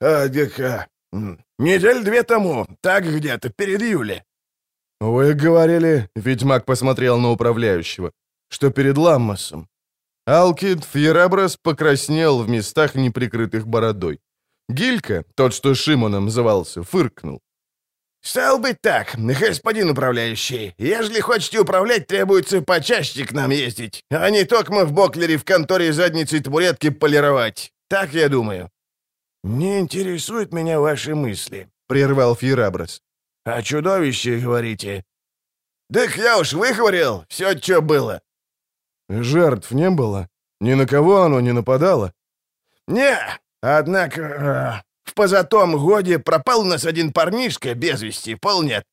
«А, дека, недель две тому, так где-то, перед Юлей». «Вы говорили...» — ведьмак посмотрел на управляющего, что перед Ламмасом. Алкид Фьерабрас покраснел в местах, неприкрытых бородой. Гилька, тот, что Шимоном звался, фыркнул. «Стал быть так, господин управляющий. Ежели хотите управлять, требуется почаще к нам ездить, а не только мы в Боклере в конторе задницы табуретки полировать. Так я думаю». «Не интересуют меня ваши мысли», — прервал Фьерабрас. «О чудовище, говорите?» «Так я уж выговорил все, что было». «Жертв не было? Ни на кого оно не нападало?» «Не, однако э, в позатом годе пропал у нас один парнишка без вести, пол нет.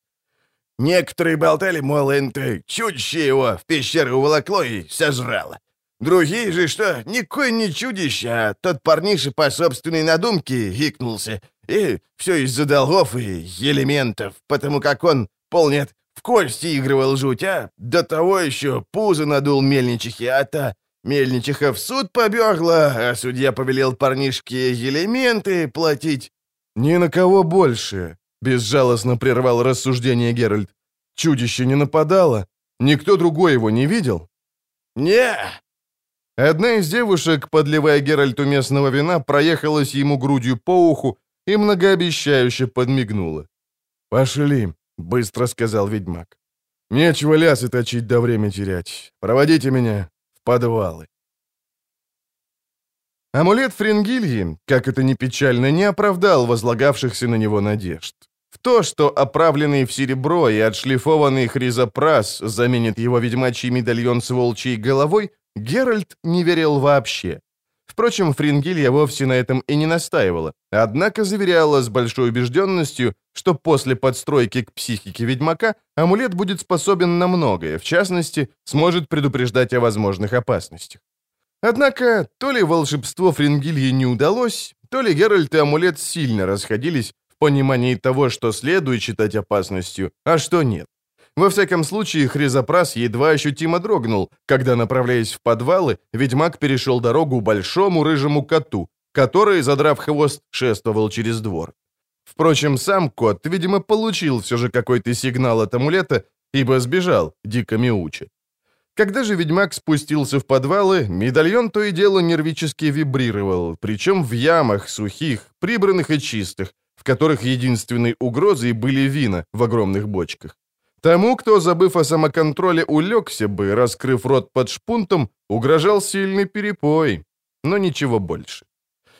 Некоторые болтали, мол, энты, чудище его в пещеру уволокло и сожрало. Другие же, что, никакой не чудище, а тот парниша по собственной надумке гикнулся. И все из-за долгов и элементов, потому как он, пол нет, в кости игрывал жуть, а до того еще пузо надул мельничихи, а та Мельничиха в суд побегла, а судья повелел парнишке элементы платить. «Ни на кого больше», — безжалостно прервал рассуждение Геральт. «Чудище не нападало? Никто другой его не видел?» «Не». Одна из девушек, подливая Геральту местного вина, проехалась ему грудью по уху и многообещающе подмигнула. «Пошли», — быстро сказал ведьмак. «Нечего лясы точить да время терять. Проводите меня подвалы. Амулет Фрингильи, как это ни печально, не оправдал возлагавшихся на него надежд. В то, что оправленный в серебро и отшлифованный хризопрас заменит его ведьмачий медальон с волчьей головой, Геральт не верил вообще. Впрочем, Фрингилья вовсе на этом и не настаивала, однако заверяла с большой убежденностью, что после подстройки к психике ведьмака амулет будет способен на многое, в частности, сможет предупреждать о возможных опасностях. Однако, то ли волшебство Фрингильи не удалось, то ли Геральт и амулет сильно расходились в понимании того, что следует считать опасностью, а что нет. Во всяком случае, Хризопрас едва ощутимо дрогнул, когда, направляясь в подвалы, ведьмак перешел дорогу большому рыжему коту, который, задрав хвост, шествовал через двор. Впрочем, сам кот, видимо, получил все же какой-то сигнал от амулета, ибо сбежал, дико мяуча. Когда же ведьмак спустился в подвалы, медальон то и дело нервически вибрировал, причем в ямах сухих, прибранных и чистых, в которых единственной угрозой были вина в огромных бочках. Тому, кто, забыв о самоконтроле, улегся бы, раскрыв рот под шпунтом, угрожал сильный перепой, но ничего больше.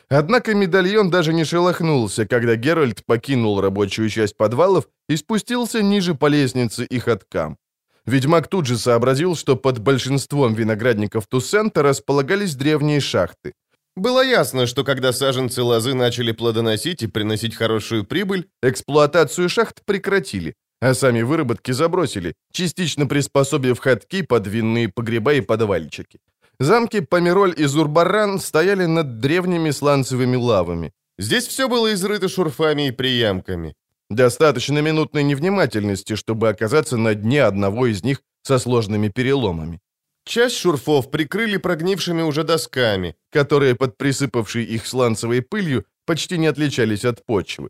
Однако медальон даже не шелохнулся, когда Геральт покинул рабочую часть подвалов и спустился ниже по лестнице и ходкам. Ведьмак тут же сообразил, что под большинством виноградников Туссента располагались древние шахты. Было ясно, что когда саженцы лозы начали плодоносить и приносить хорошую прибыль, эксплуатацию шахт прекратили, а сами выработки забросили, частично приспособив ходки под винные погреба и подвальчики. Замки Помероль и Зурбаран стояли над древними сланцевыми лавами. Здесь все было изрыто шурфами и приямками. Достаточно минутной невнимательности, чтобы оказаться на дне одного из них со сложными переломами. Часть шурфов прикрыли прогнившими уже досками, которые под присыпавшей их сланцевой пылью почти не отличались от почвы.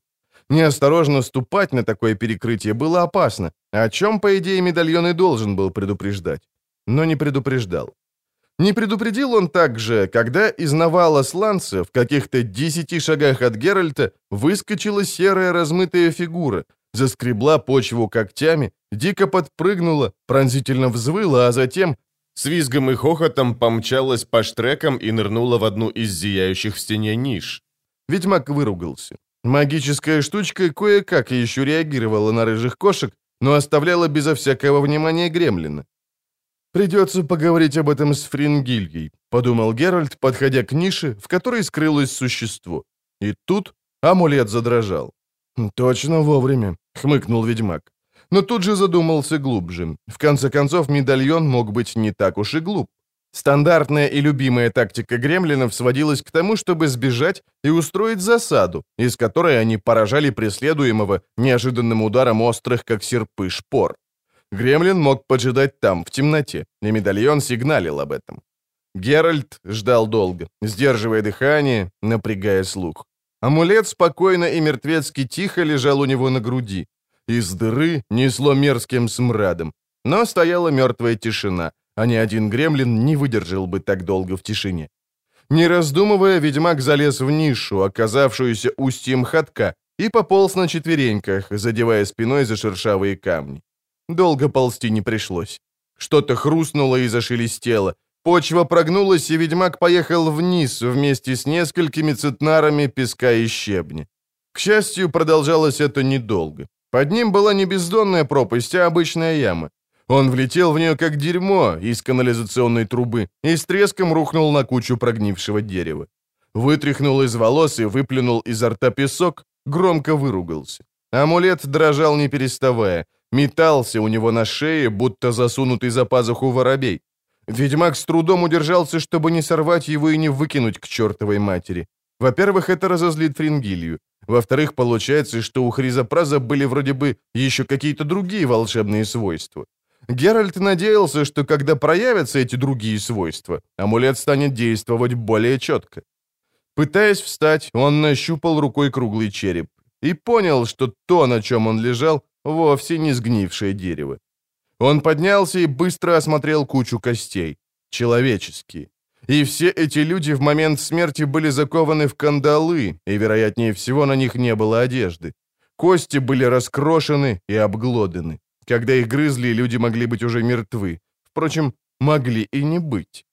Неосторожно ступать на такое перекрытие было опасно, о чем, по идее, медальон и должен был предупреждать. Но не предупреждал. Не предупредил он также, когда из навала сланца в каких-то десяти шагах от Геральта выскочила серая размытая фигура, заскребла почву когтями, дико подпрыгнула, пронзительно взвыла, а затем с визгом и хохотом помчалась по штрекам и нырнула в одну из зияющих в стене ниш. Ведьмак выругался. Магическая штучка кое-как еще реагировала на рыжих кошек, но оставляла безо всякого внимания гремлина. «Придется поговорить об этом с Фрингильей», — подумал Геральт, подходя к нише, в которой скрылось существо. И тут амулет задрожал. «Точно вовремя», — хмыкнул ведьмак. Но тут же задумался глубже. В конце концов, медальон мог быть не так уж и глуп. Стандартная и любимая тактика гремлинов сводилась к тому, чтобы сбежать и устроить засаду, из которой они поражали преследуемого неожиданным ударом острых, как серпы, шпор. Гремлин мог поджидать там, в темноте, и медальон сигналил об этом. Геральт ждал долго, сдерживая дыхание, напрягая слух. Амулет спокойно и мертвецки тихо лежал у него на груди. Из дыры несло мерзким смрадом, но стояла мертвая тишина, а ни один гремлин не выдержал бы так долго в тишине. Не раздумывая, ведьмак залез в нишу, оказавшуюся устьем ходка, и пополз на четвереньках, задевая спиной за шершавые камни. Долго ползти не пришлось. Что-то хрустнуло и зашелестело. Почва прогнулась, и ведьмак поехал вниз вместе с несколькими цитнарами песка и щебня. К счастью, продолжалось это недолго. Под ним была не бездонная пропасть, а обычная яма. Он влетел в нее как дерьмо из канализационной трубы и с треском рухнул на кучу прогнившего дерева. Вытряхнул из волос и выплюнул изо рта песок, громко выругался. Амулет дрожал не переставая, метался у него на шее, будто засунутый за пазуху воробей. Ведьмак с трудом удержался, чтобы не сорвать его и не выкинуть к чертовой матери. Во-первых, это разозлит Фрингилью. Во-вторых, получается, что у Хризопраза были вроде бы еще какие-то другие волшебные свойства. Геральт надеялся, что когда проявятся эти другие свойства, амулет станет действовать более четко. Пытаясь встать, он нащупал рукой круглый череп и понял, что то, на чем он лежал, вовсе не сгнившее дерево. Он поднялся и быстро осмотрел кучу костей. Человеческие. И все эти люди в момент смерти были закованы в кандалы, и, вероятнее всего, на них не было одежды. Кости были раскрошены и обглоданы. Когда их грызли, люди могли быть уже мертвы. Впрочем, могли и не быть.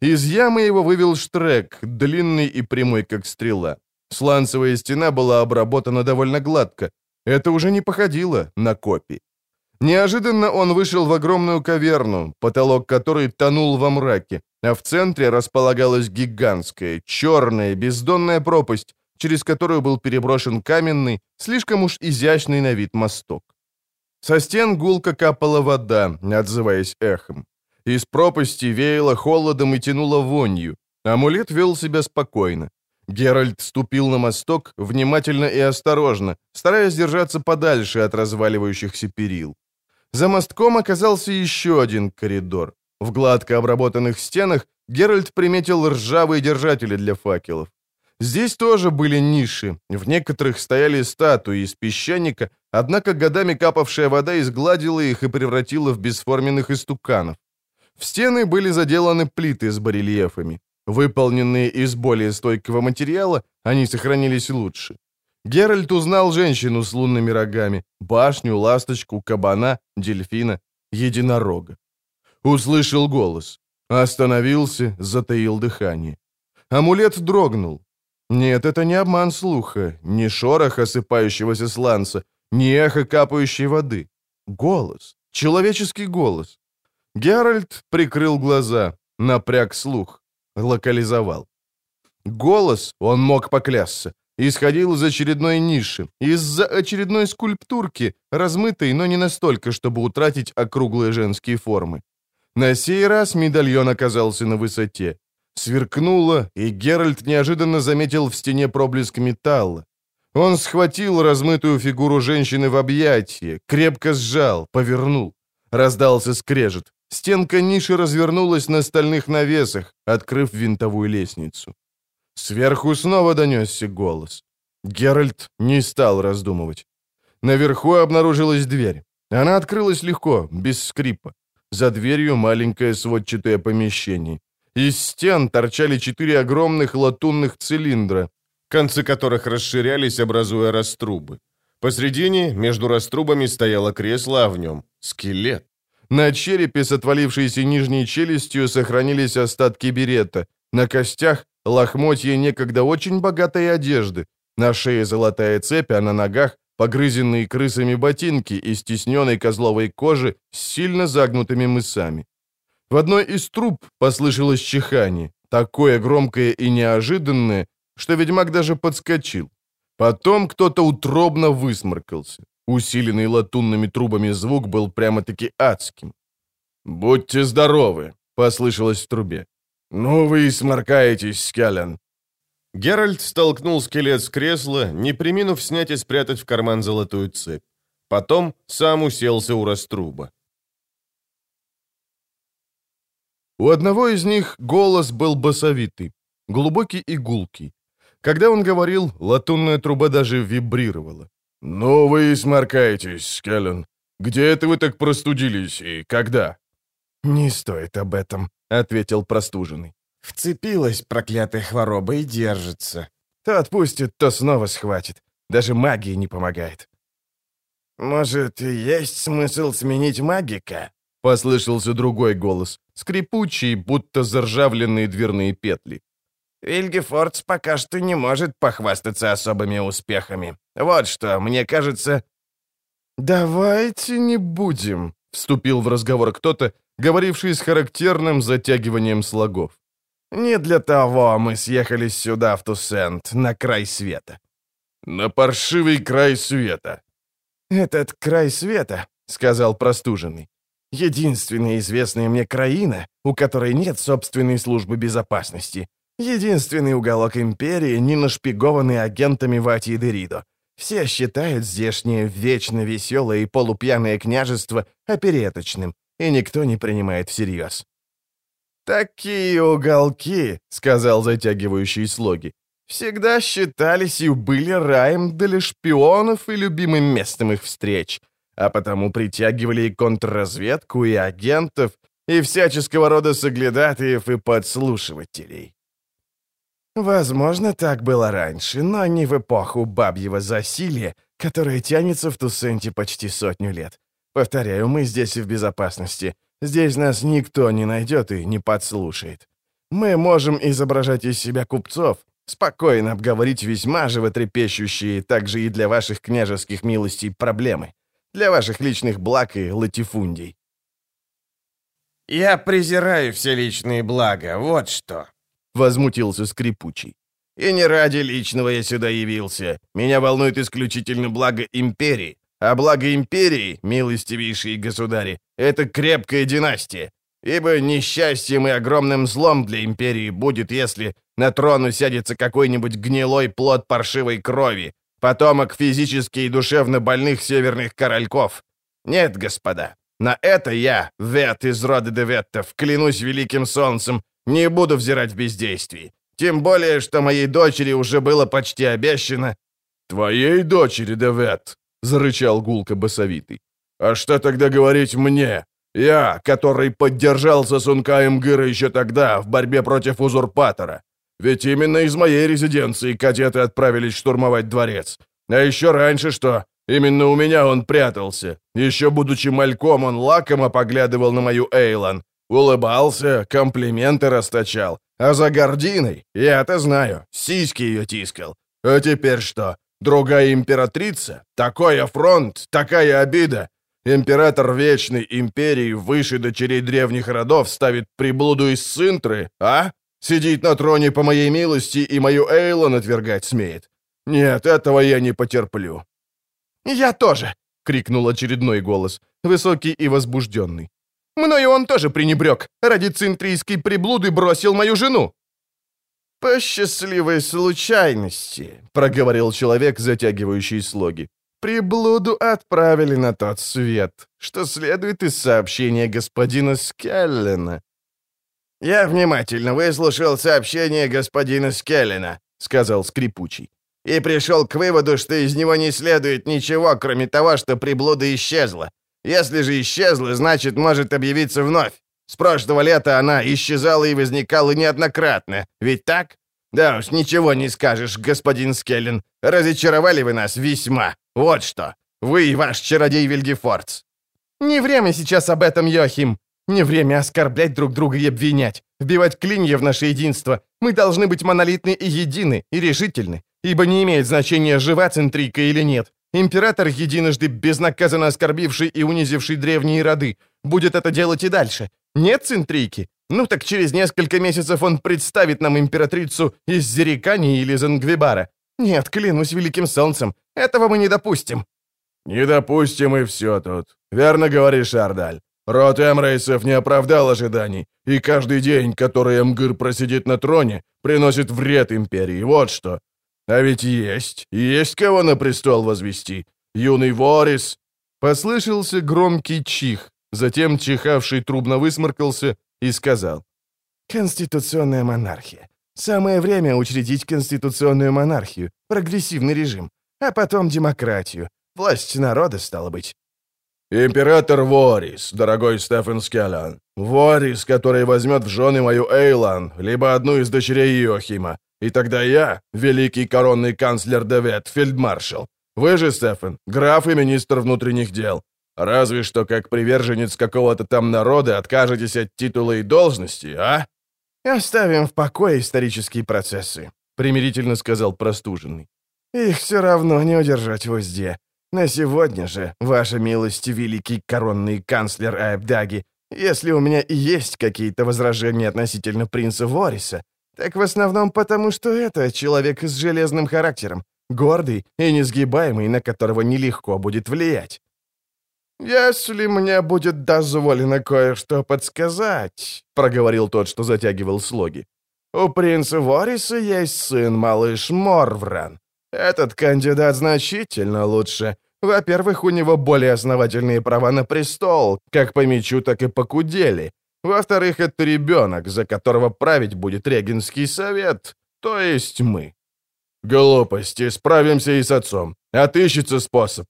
Из ямы его вывел штрек, длинный и прямой, как стрела. Сланцевая стена была обработана довольно гладко, это уже не походило на копи. Неожиданно он вышел в огромную каверну, потолок которой тонул во мраке, а в центре располагалась гигантская, черная, бездонная пропасть, через которую был переброшен каменный, слишком уж изящный на вид мосток. Со стен гулко капала вода, отзываясь эхом. Из пропасти веяло холодом и тянуло вонью. Амулет вел себя спокойно. Геральт ступил на мосток внимательно и осторожно, стараясь держаться подальше от разваливающихся перил. За мостком оказался еще один коридор. В гладко обработанных стенах Геральт приметил ржавые держатели для факелов. Здесь тоже были ниши, в некоторых стояли статуи из песчаника, однако годами капавшая вода изгладила их и превратила в бесформенных истуканов. В стены были заделаны плиты с барельефами. Выполненные из более стойкого материала, они сохранились лучше. Геральт узнал женщину с лунными рогами, башню, ласточку, кабана, дельфина, единорога. Услышал голос. Остановился, затаил дыхание. Амулет дрогнул. Нет, это не обман слуха, не шорох осыпающегося сланца, не эхо капающей воды. Голос. Человеческий голос. Геральт прикрыл глаза, напряг слух, локализовал. Голос, он мог поклясться, исходил из очередной ниши, из-за очередной скульптурки, размытой, но не настолько, чтобы утратить округлые женские формы. На сей раз медальон оказался на высоте. Сверкнуло, и Геральт неожиданно заметил в стене проблеск металла. Он схватил размытую фигуру женщины в объятии, крепко сжал, повернул. Раздался скрежет. Стенка ниши развернулась на стальных навесах, открыв винтовую лестницу. Сверху снова донесся голос. Геральт не стал раздумывать. Наверху обнаружилась дверь. Она открылась легко, без скрипа. За дверью маленькое сводчатое помещение. Из стен торчали четыре огромных латунных цилиндра, концы которых расширялись, образуя раструбы. Посредине, между раструбами, стояло кресло, а в нем — скелет. На черепе с отвалившейся нижней челюстью сохранились остатки берета, на костях — лохмотья некогда очень богатой одежды, на шее золотая цепь, а на ногах — погрызенные крысами ботинки из тесненной козловой кожи с сильно загнутыми мысами. В одной из труб послышалось чихание, такое громкое и неожиданное, что ведьмак даже подскочил. Потом кто-то утробно высморкался. Усиленный латунными трубами звук был прямо-таки адским. «Будьте здоровы!» — послышалось в трубе. «Ну вы и сморкаетесь, Скеллен!» Геральт столкнул скелет с кресла, не приминув снять и спрятать в карман золотую цепь. Потом сам уселся у раструба. У одного из них голос был басовитый, глубокий и гулкий. Когда он говорил, латунная труба даже вибрировала. «Ну вы сморкаетесь, Скеллен. Где это вы так простудились и когда?» «Не стоит об этом», — ответил простуженный. «Вцепилась проклятая хвороба и держится. То отпустит, то снова схватит. Даже магия не помогает». «Может, есть смысл сменить магика?» Послышался другой голос, скрипучий, будто заржавленные дверные петли. Вильгефордс пока что не может похвастаться особыми успехами. Вот что, мне кажется...» «Давайте не будем», — вступил в разговор кто-то, говоривший с характерным затягиванием слогов. «Не для того мы съехали сюда, в Туссент, на край света». «На паршивый край света». «Этот край света», — сказал простуженный, Единственная известная мне краина, у которой нет собственной службы безопасности. Единственный уголок империи, не нашпигованный агентами Вати и Деридо. Все считают здешнее вечно веселое и полупьяное княжество опереточным, и никто не принимает всерьез. «Такие уголки», — сказал затягивающий слоги, «всегда считались и были раем для шпионов и любимым местом их встреч а потому притягивали и контрразведку, и агентов, и всяческого рода соглядатаев и подслушивателей. Возможно, так было раньше, но не в эпоху бабьего засилия, которое тянется в Тусенте почти сотню лет. Повторяю, мы здесь и в безопасности. Здесь нас никто не найдет и не подслушает. Мы можем изображать из себя купцов, спокойно обговорить весьма животрепещущие, также и для ваших княжеских милостей, проблемы для ваших личных благ и латифундий. «Я презираю все личные блага, вот что», — возмутился скрипучий. «И не ради личного я сюда явился. Меня волнует исключительно благо империи. А благо империи, милостивейшие государи, это крепкая династия. Ибо несчастьем и огромным злом для империи будет, если на трон усядется какой-нибудь гнилой плод паршивой крови, потомок физически и душевно больных северных корольков. Нет, господа, на это я, Вет из рода Деветтов, клянусь великим солнцем, не буду взирать в бездействии. Тем более, что моей дочери уже было почти обещано...» «Твоей дочери, Девет!» — зарычал гулко басовитый. «А что тогда говорить мне? Я, который поддержал сосунка Имгыра еще тогда, в борьбе против узурпатора. Ведь именно из моей резиденции кадеты отправились штурмовать дворец. А еще раньше что? Именно у меня он прятался. Еще будучи мальком, он лакомо поглядывал на мою Эйлан. Улыбался, комплименты расточал. А за гординой, я-то знаю, сиськи ее тискал. А теперь что? Другая императрица? Такой афронт, такая обида. Император Вечной Империи выше дочерей древних родов ставит приблуду из Синтры, а? Сидит на троне по моей милости и мою Эйлон отвергать смеет. Нет, этого я не потерплю». «Я тоже!» — крикнул очередной голос, высокий и возбужденный. «Мною он тоже пренебрег. Ради цинтрийской приблуды бросил мою жену». «По счастливой случайности», — проговорил человек, затягивающий слоги. «Приблуду отправили на тот свет, что следует из сообщения господина Скеллена». «Я внимательно выслушал сообщение господина Скеллена», — сказал скрипучий и пришел к выводу, что из него не следует ничего, кроме того, что приблуда исчезла. Если же исчезла, значит, может объявиться вновь. С прошлого лета она исчезала и возникала неоднократно. Ведь так? Да уж, ничего не скажешь, господин Скеллен. Разочаровали вы нас весьма. Вот что. Вы и ваш чародей Вильгефордс. Не время сейчас об этом, Йохим. Не время оскорблять друг друга и обвинять, вбивать клинья в наше единство. Мы должны быть монолитны и едины, и решительны ибо не имеет значения, жива Центрика или нет. Император, единожды безнаказанно оскорбивший и унизивший древние роды, будет это делать и дальше. Нет Центрики? Ну так через несколько месяцев он представит нам императрицу из Зерикани или Зангвибара. Нет, клянусь великим солнцем, этого мы не допустим». «Не допустим, и все тут. Верно говоришь, Ардаль. Род Эмрейсов не оправдал ожиданий, и каждый день, который Эмгыр просидит на троне, приносит вред империи. Вот что. А ведь есть, есть кого на престол возвести. Юный Ворис!» Послышался громкий чих, затем чихавший трубно высморкался и сказал. «Конституционная монархия. Самое время учредить конституционную монархию, прогрессивный режим, а потом демократию. Власть народа, стало быть». «Император Ворис, дорогой Стефан Скеллан. Ворис, который возьмет в жены мою Эйлан, либо одну из дочерей Йохима, и тогда я, великий коронный канцлер Девет, фельдмаршал. Вы же, Стефан, граф и министр внутренних дел. Разве что как приверженец какого-то там народа откажетесь от титула и должности, а?» «Оставим в покое исторические процессы», — примирительно сказал простуженный. «Их все равно не удержать в узде. На сегодня же, ваша милость, великий коронный канцлер Айбдаги, если у меня и есть какие-то возражения относительно принца Вориса, так в основном потому, что это человек с железным характером, гордый и несгибаемый, на которого нелегко будет влиять. «Если мне будет дозволено кое-что подсказать», — проговорил тот, что затягивал слоги, «у принца Вориса есть сын, малыш Морвран. Этот кандидат значительно лучше. Во-первых, у него более основательные права на престол, как по мечу, так и по кудели. Во-вторых, это ребенок, за которого править будет регенский совет, то есть мы. Глупости, справимся и с отцом. Отыщется способ.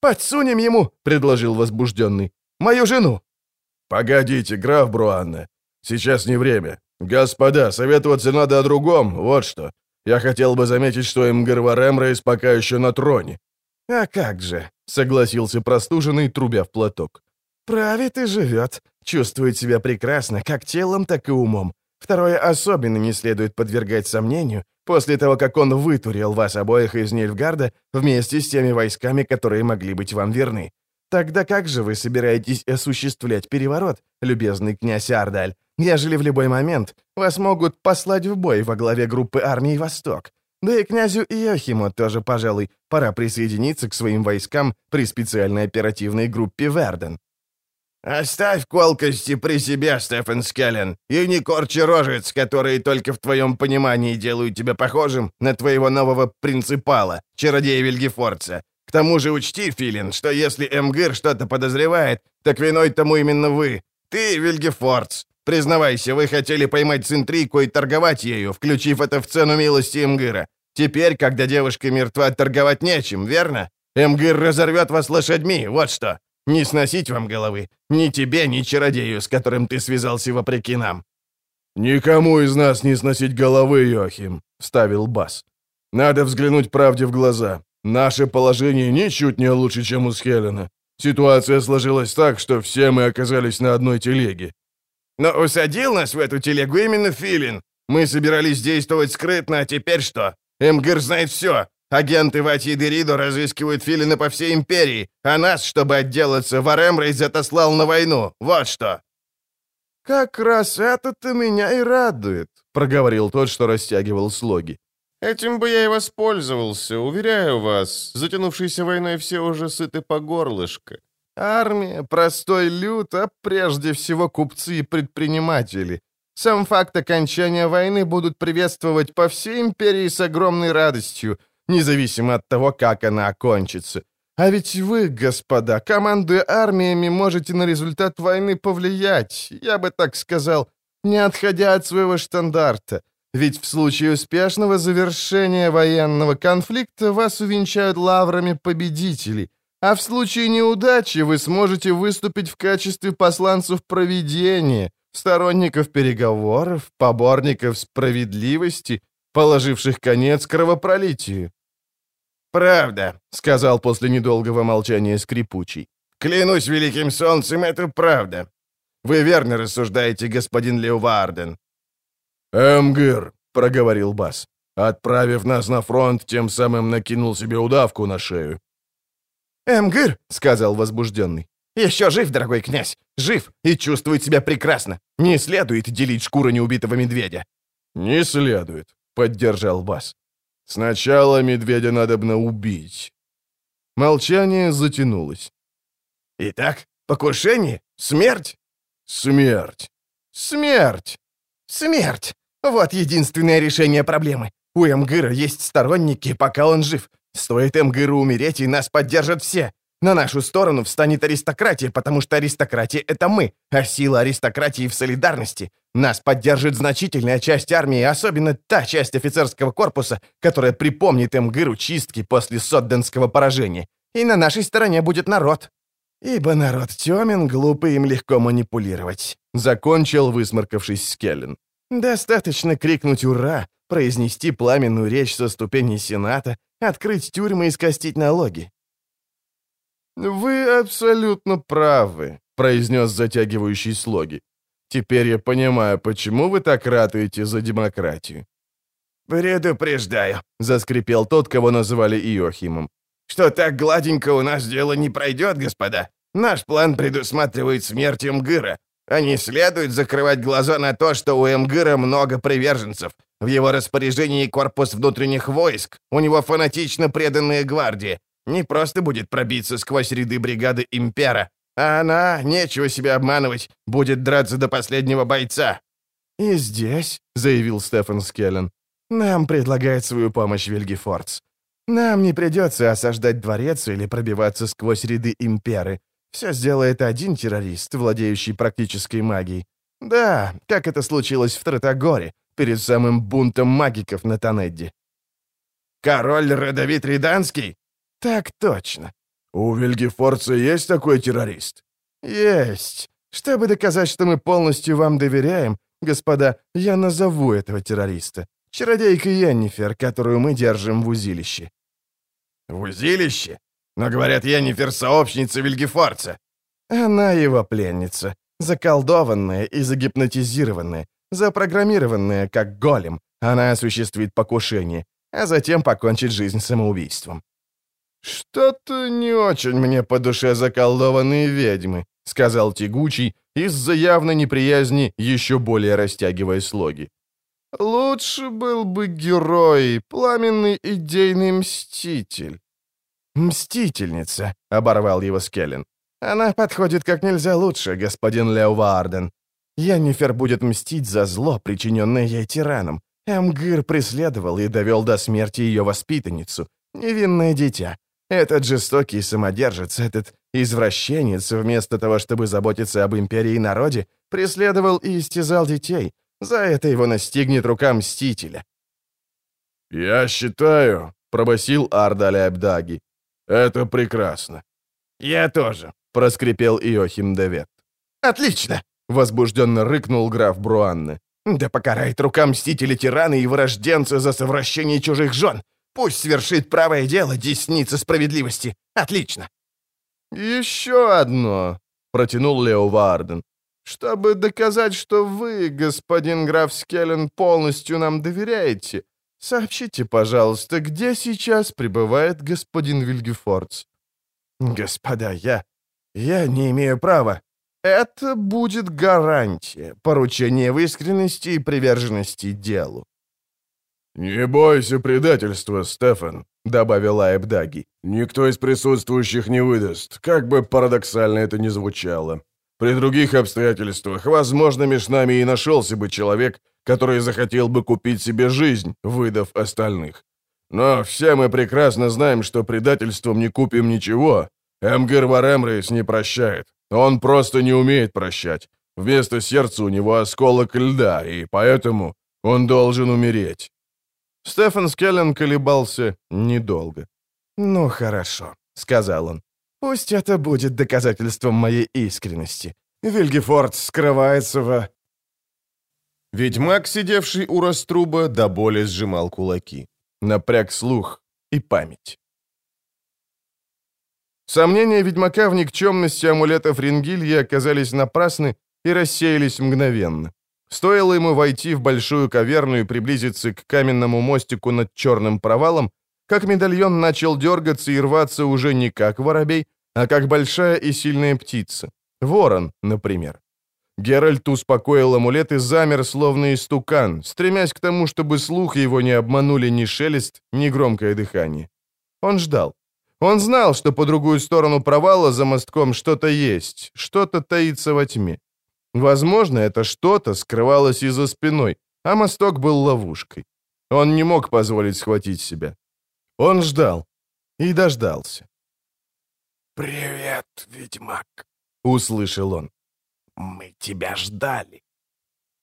«Подсунем ему», — предложил возбужденный, — «мою жену». «Погодите, граф Бруанне, сейчас не время. Господа, советоваться надо о другом, вот что. Я хотел бы заметить, что Эмгар Ремрейс пока еще на троне». «А как же», — согласился простуженный, трубя в платок. «Правит и живет. Чувствует себя прекрасно, как телом, так и умом. Второе особенно не следует подвергать сомнению, после того, как он вытурил вас обоих из Нильфгарда вместе с теми войсками, которые могли быть вам верны. Тогда как же вы собираетесь осуществлять переворот, любезный князь Ардаль, ежели в любой момент вас могут послать в бой во главе группы армий «Восток»? Да и князю Иохиму тоже, пожалуй, пора присоединиться к своим войскам при специальной оперативной группе «Верден». «Оставь колкости при себе, Стефан Скеллен, и не корчи рожец, которые только в твоем понимании делают тебя похожим на твоего нового принципала, чародея Вильгефорца. К тому же учти, Филин, что если Эмгир что-то подозревает, так виной тому именно вы. Ты, Вильгефорц. Признавайся, вы хотели поймать Центрику и торговать ею, включив это в цену милости Эмгира. Теперь, когда девушка мертва, торговать нечем, верно? Эмгир разорвет вас лошадьми, вот что. Не сносить вам головы. Ни тебе, ни чародею, с которым ты связался вопреки нам». «Никому из нас не сносить головы, Йохим», — вставил Бас. «Надо взглянуть правде в глаза. Наше положение ничуть не лучше, чем у Скеллена. Ситуация сложилась так, что все мы оказались на одной телеге. Но усадил нас в эту телегу именно Филин. Мы собирались действовать скрытно, а теперь что? МГР знает все. Агенты Вати и Деридо разыскивают Филина по всей империи, а нас, чтобы отделаться, Варемрейз отослал на войну. Вот что!» «Как раз это-то меня и радует», — проговорил тот, что растягивал слоги. «Этим бы я и воспользовался, уверяю вас. Затянувшейся войной все уже сыты по горлышко. Армия, простой люд, а прежде всего купцы и предприниматели. Сам факт окончания войны будут приветствовать по всей империи с огромной радостью, независимо от того, как она окончится. А ведь вы, господа, командуя армиями, можете на результат войны повлиять, я бы так сказал, не отходя от своего штандарта. Ведь в случае успешного завершения военного конфликта вас увенчают лаврами победителей, а в случае неудачи вы сможете выступить в качестве посланцев проведения, сторонников переговоров, поборников справедливости, положивших конец кровопролитию. «Правда», — сказал после недолгого молчания скрипучий. «Клянусь великим солнцем, это правда. Вы верно рассуждаете, господин Леуварден». «Эмгир», — проговорил Бас, отправив нас на фронт, тем самым накинул себе удавку на шею. «Эмгир», — сказал возбужденный, — «еще жив, дорогой князь, жив и чувствует себя прекрасно. Не следует делить шкуру неубитого медведя». «Не следует», — поддержал Бас. «Сначала медведя надобно убить». Молчание затянулось. «Итак, покушение? Смерть?» «Смерть». «Смерть! Смерть! Вот единственное решение проблемы. У Эмгыра есть сторонники, пока он жив. Стоит Эмгыру умереть, и нас поддержат все. На нашу сторону встанет аристократия, потому что аристократия — это мы, а сила аристократии в солидарности. Нас поддержит значительная часть армии, особенно та часть офицерского корпуса, которая припомнит Эмгыру чистки после Содденского поражения. И на нашей стороне будет народ. Ибо народ темен, глупый, им легко манипулировать. Закончил, высморкавшись Скеллен. Достаточно крикнуть «Ура!», произнести пламенную речь со ступеней Сената, открыть тюрьмы и скостить налоги. «Вы абсолютно правы», — произнес затягивающий слоги. «Теперь я понимаю, почему вы так ратуете за демократию». «Предупреждаю», — заскрипел тот, кого называли Иохимом, «что так гладенько у нас дело не пройдет, господа. Наш план предусматривает смерть Мгыра, а не следует закрывать глаза на то, что у Мгыра много приверженцев. В его распоряжении корпус внутренних войск, у него фанатично преданные гвардии. Не просто будет пробиться сквозь ряды бригады Импера, а она, нечего себя обманывать, будет драться до последнего бойца». «И здесь», — заявил Стефан Скеллен, — «нам предлагает свою помощь Вильгефордс. Нам не придется осаждать дворец или пробиваться сквозь ряды Имперы. Все сделает один террорист, владеющий практической магией. Да, как это случилось в Тратагоре, перед самым бунтом магиков на Танедде. «Король Родовит Риданский?» «Так точно». «У Вильгефорца есть такой террорист?» «Есть. Чтобы доказать, что мы полностью вам доверяем, господа, я назову этого террориста. Чародейка Йеннифер, которую мы держим в узилище». «В узилище? Но, говорят, Йеннифер — сообщница Вильгефорца». «Она его пленница, заколдованная и загипнотизированная, запрограммированная, как голем. Она осуществит покушение, а затем покончит жизнь самоубийством». «Что-то не очень мне по душе заколдованные ведьмы», — сказал Тягучий, из-за явной неприязни еще более растягивая слоги. «Лучше был бы герой, пламенный идейный мститель». «Мстительница», — оборвал его Скеллен. «Она подходит как нельзя лучше, господин Леоварден. Яннифер будет мстить за зло, причиненное ей тираном. Эмгир преследовал и довел до смерти ее воспитанницу, невинное дитя. Этот жестокий самодержец, этот извращенец, вместо того, чтобы заботиться об империи и народе, преследовал и истязал детей. За это его настигнет рука Мстителя. «Я считаю», — пробасил Ардаля Абдаги, — «это прекрасно». «Я тоже», — проскрипел Иохим Девет. «Отлично!» — возбужденно рыкнул граф Бруанне. «Да покарает рука Мстителя тирана и вырожденца за совращение чужих жен! Пусть свершит правое дело десница справедливости. Отлично!» «Еще одно», — протянул Лео Варден. «Чтобы доказать, что вы, господин граф Скеллен, полностью нам доверяете, сообщите, пожалуйста, где сейчас пребывает господин Вильгефордс?» «Господа, я... я не имею права. Это будет гарантия, поручение в искренности и приверженности делу». «Не бойся предательства, Стефан», — добавил Айбдаги. «Никто из присутствующих не выдаст, как бы парадоксально это ни звучало. При других обстоятельствах, возможно, между нами и нашелся бы человек, который захотел бы купить себе жизнь, выдав остальных. Но все мы прекрасно знаем, что предательством не купим ничего. Эмгер Варемрейс не прощает. Он просто не умеет прощать. Вместо сердца у него осколок льда, и поэтому он должен умереть. Стефан Скеллен колебался недолго. «Ну, хорошо», — сказал он. «Пусть это будет доказательством моей искренности. Вильгефорд скрывается в...» Ведьмак, сидевший у раструба, до боли сжимал кулаки. Напряг слух и память. Сомнения ведьмака в никчемности амулетов Рингилья оказались напрасны и рассеялись мгновенно. Стоило ему войти в большую каверну и приблизиться к каменному мостику над черным провалом, как медальон начал дергаться и рваться уже не как воробей, а как большая и сильная птица. Ворон, например. Геральт успокоил амулет и замер, словно истукан, стремясь к тому, чтобы слух его не обманули ни шелест, ни громкое дыхание. Он ждал. Он знал, что по другую сторону провала за мостком что-то есть, что-то таится во тьме. Возможно, это что-то скрывалось и за спиной, а мосток был ловушкой. Он не мог позволить схватить себя. Он ждал и дождался. «Привет, ведьмак», — услышал он. «Мы тебя ждали».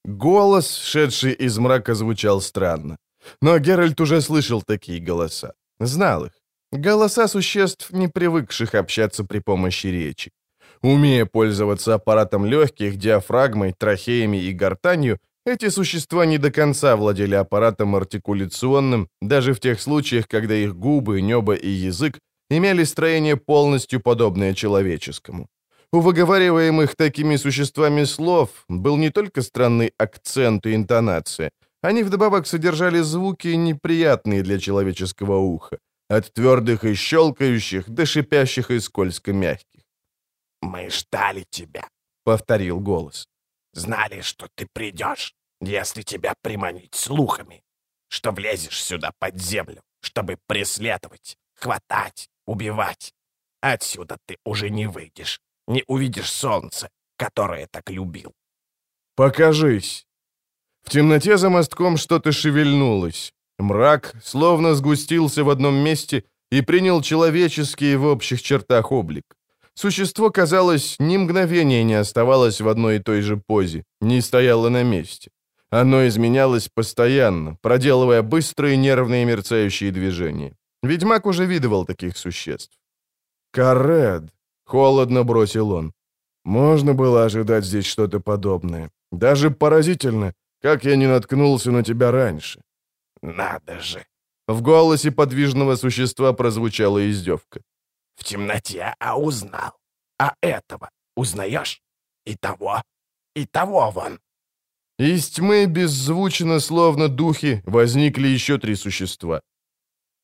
Голос, шедший из мрака, звучал странно. Но Геральт уже слышал такие голоса. Знал их. Голоса существ, не привыкших общаться при помощи речи. Умея пользоваться аппаратом легких, диафрагмой, трахеями и гортанью, эти существа не до конца владели аппаратом артикуляционным, даже в тех случаях, когда их губы, небо и язык имели строение полностью подобное человеческому. У выговариваемых такими существами слов был не только странный акцент и интонация, они вдобавок содержали звуки, неприятные для человеческого уха, от твердых и щелкающих до шипящих и скользко мягких. «Мы ждали тебя», — повторил голос. «Знали, что ты придешь, если тебя приманить слухами, что влезешь сюда под землю, чтобы преследовать, хватать, убивать. Отсюда ты уже не выйдешь, не увидишь солнце, которое так любил». «Покажись!» В темноте за мостком что-то шевельнулось. Мрак словно сгустился в одном месте и принял человеческий в общих чертах облик. Существо, казалось, ни мгновения не оставалось в одной и той же позе, не стояло на месте. Оно изменялось постоянно, проделывая быстрые нервные мерцающие движения. Ведьмак уже видывал таких существ. «Каред!» — холодно бросил он. «Можно было ожидать здесь что-то подобное. Даже поразительно, как я не наткнулся на тебя раньше». «Надо же!» В голосе подвижного существа прозвучала издевка. В темноте, а узнал. А этого узнаешь? И того, и того вон. Из тьмы беззвучно, словно духи, возникли еще три существа.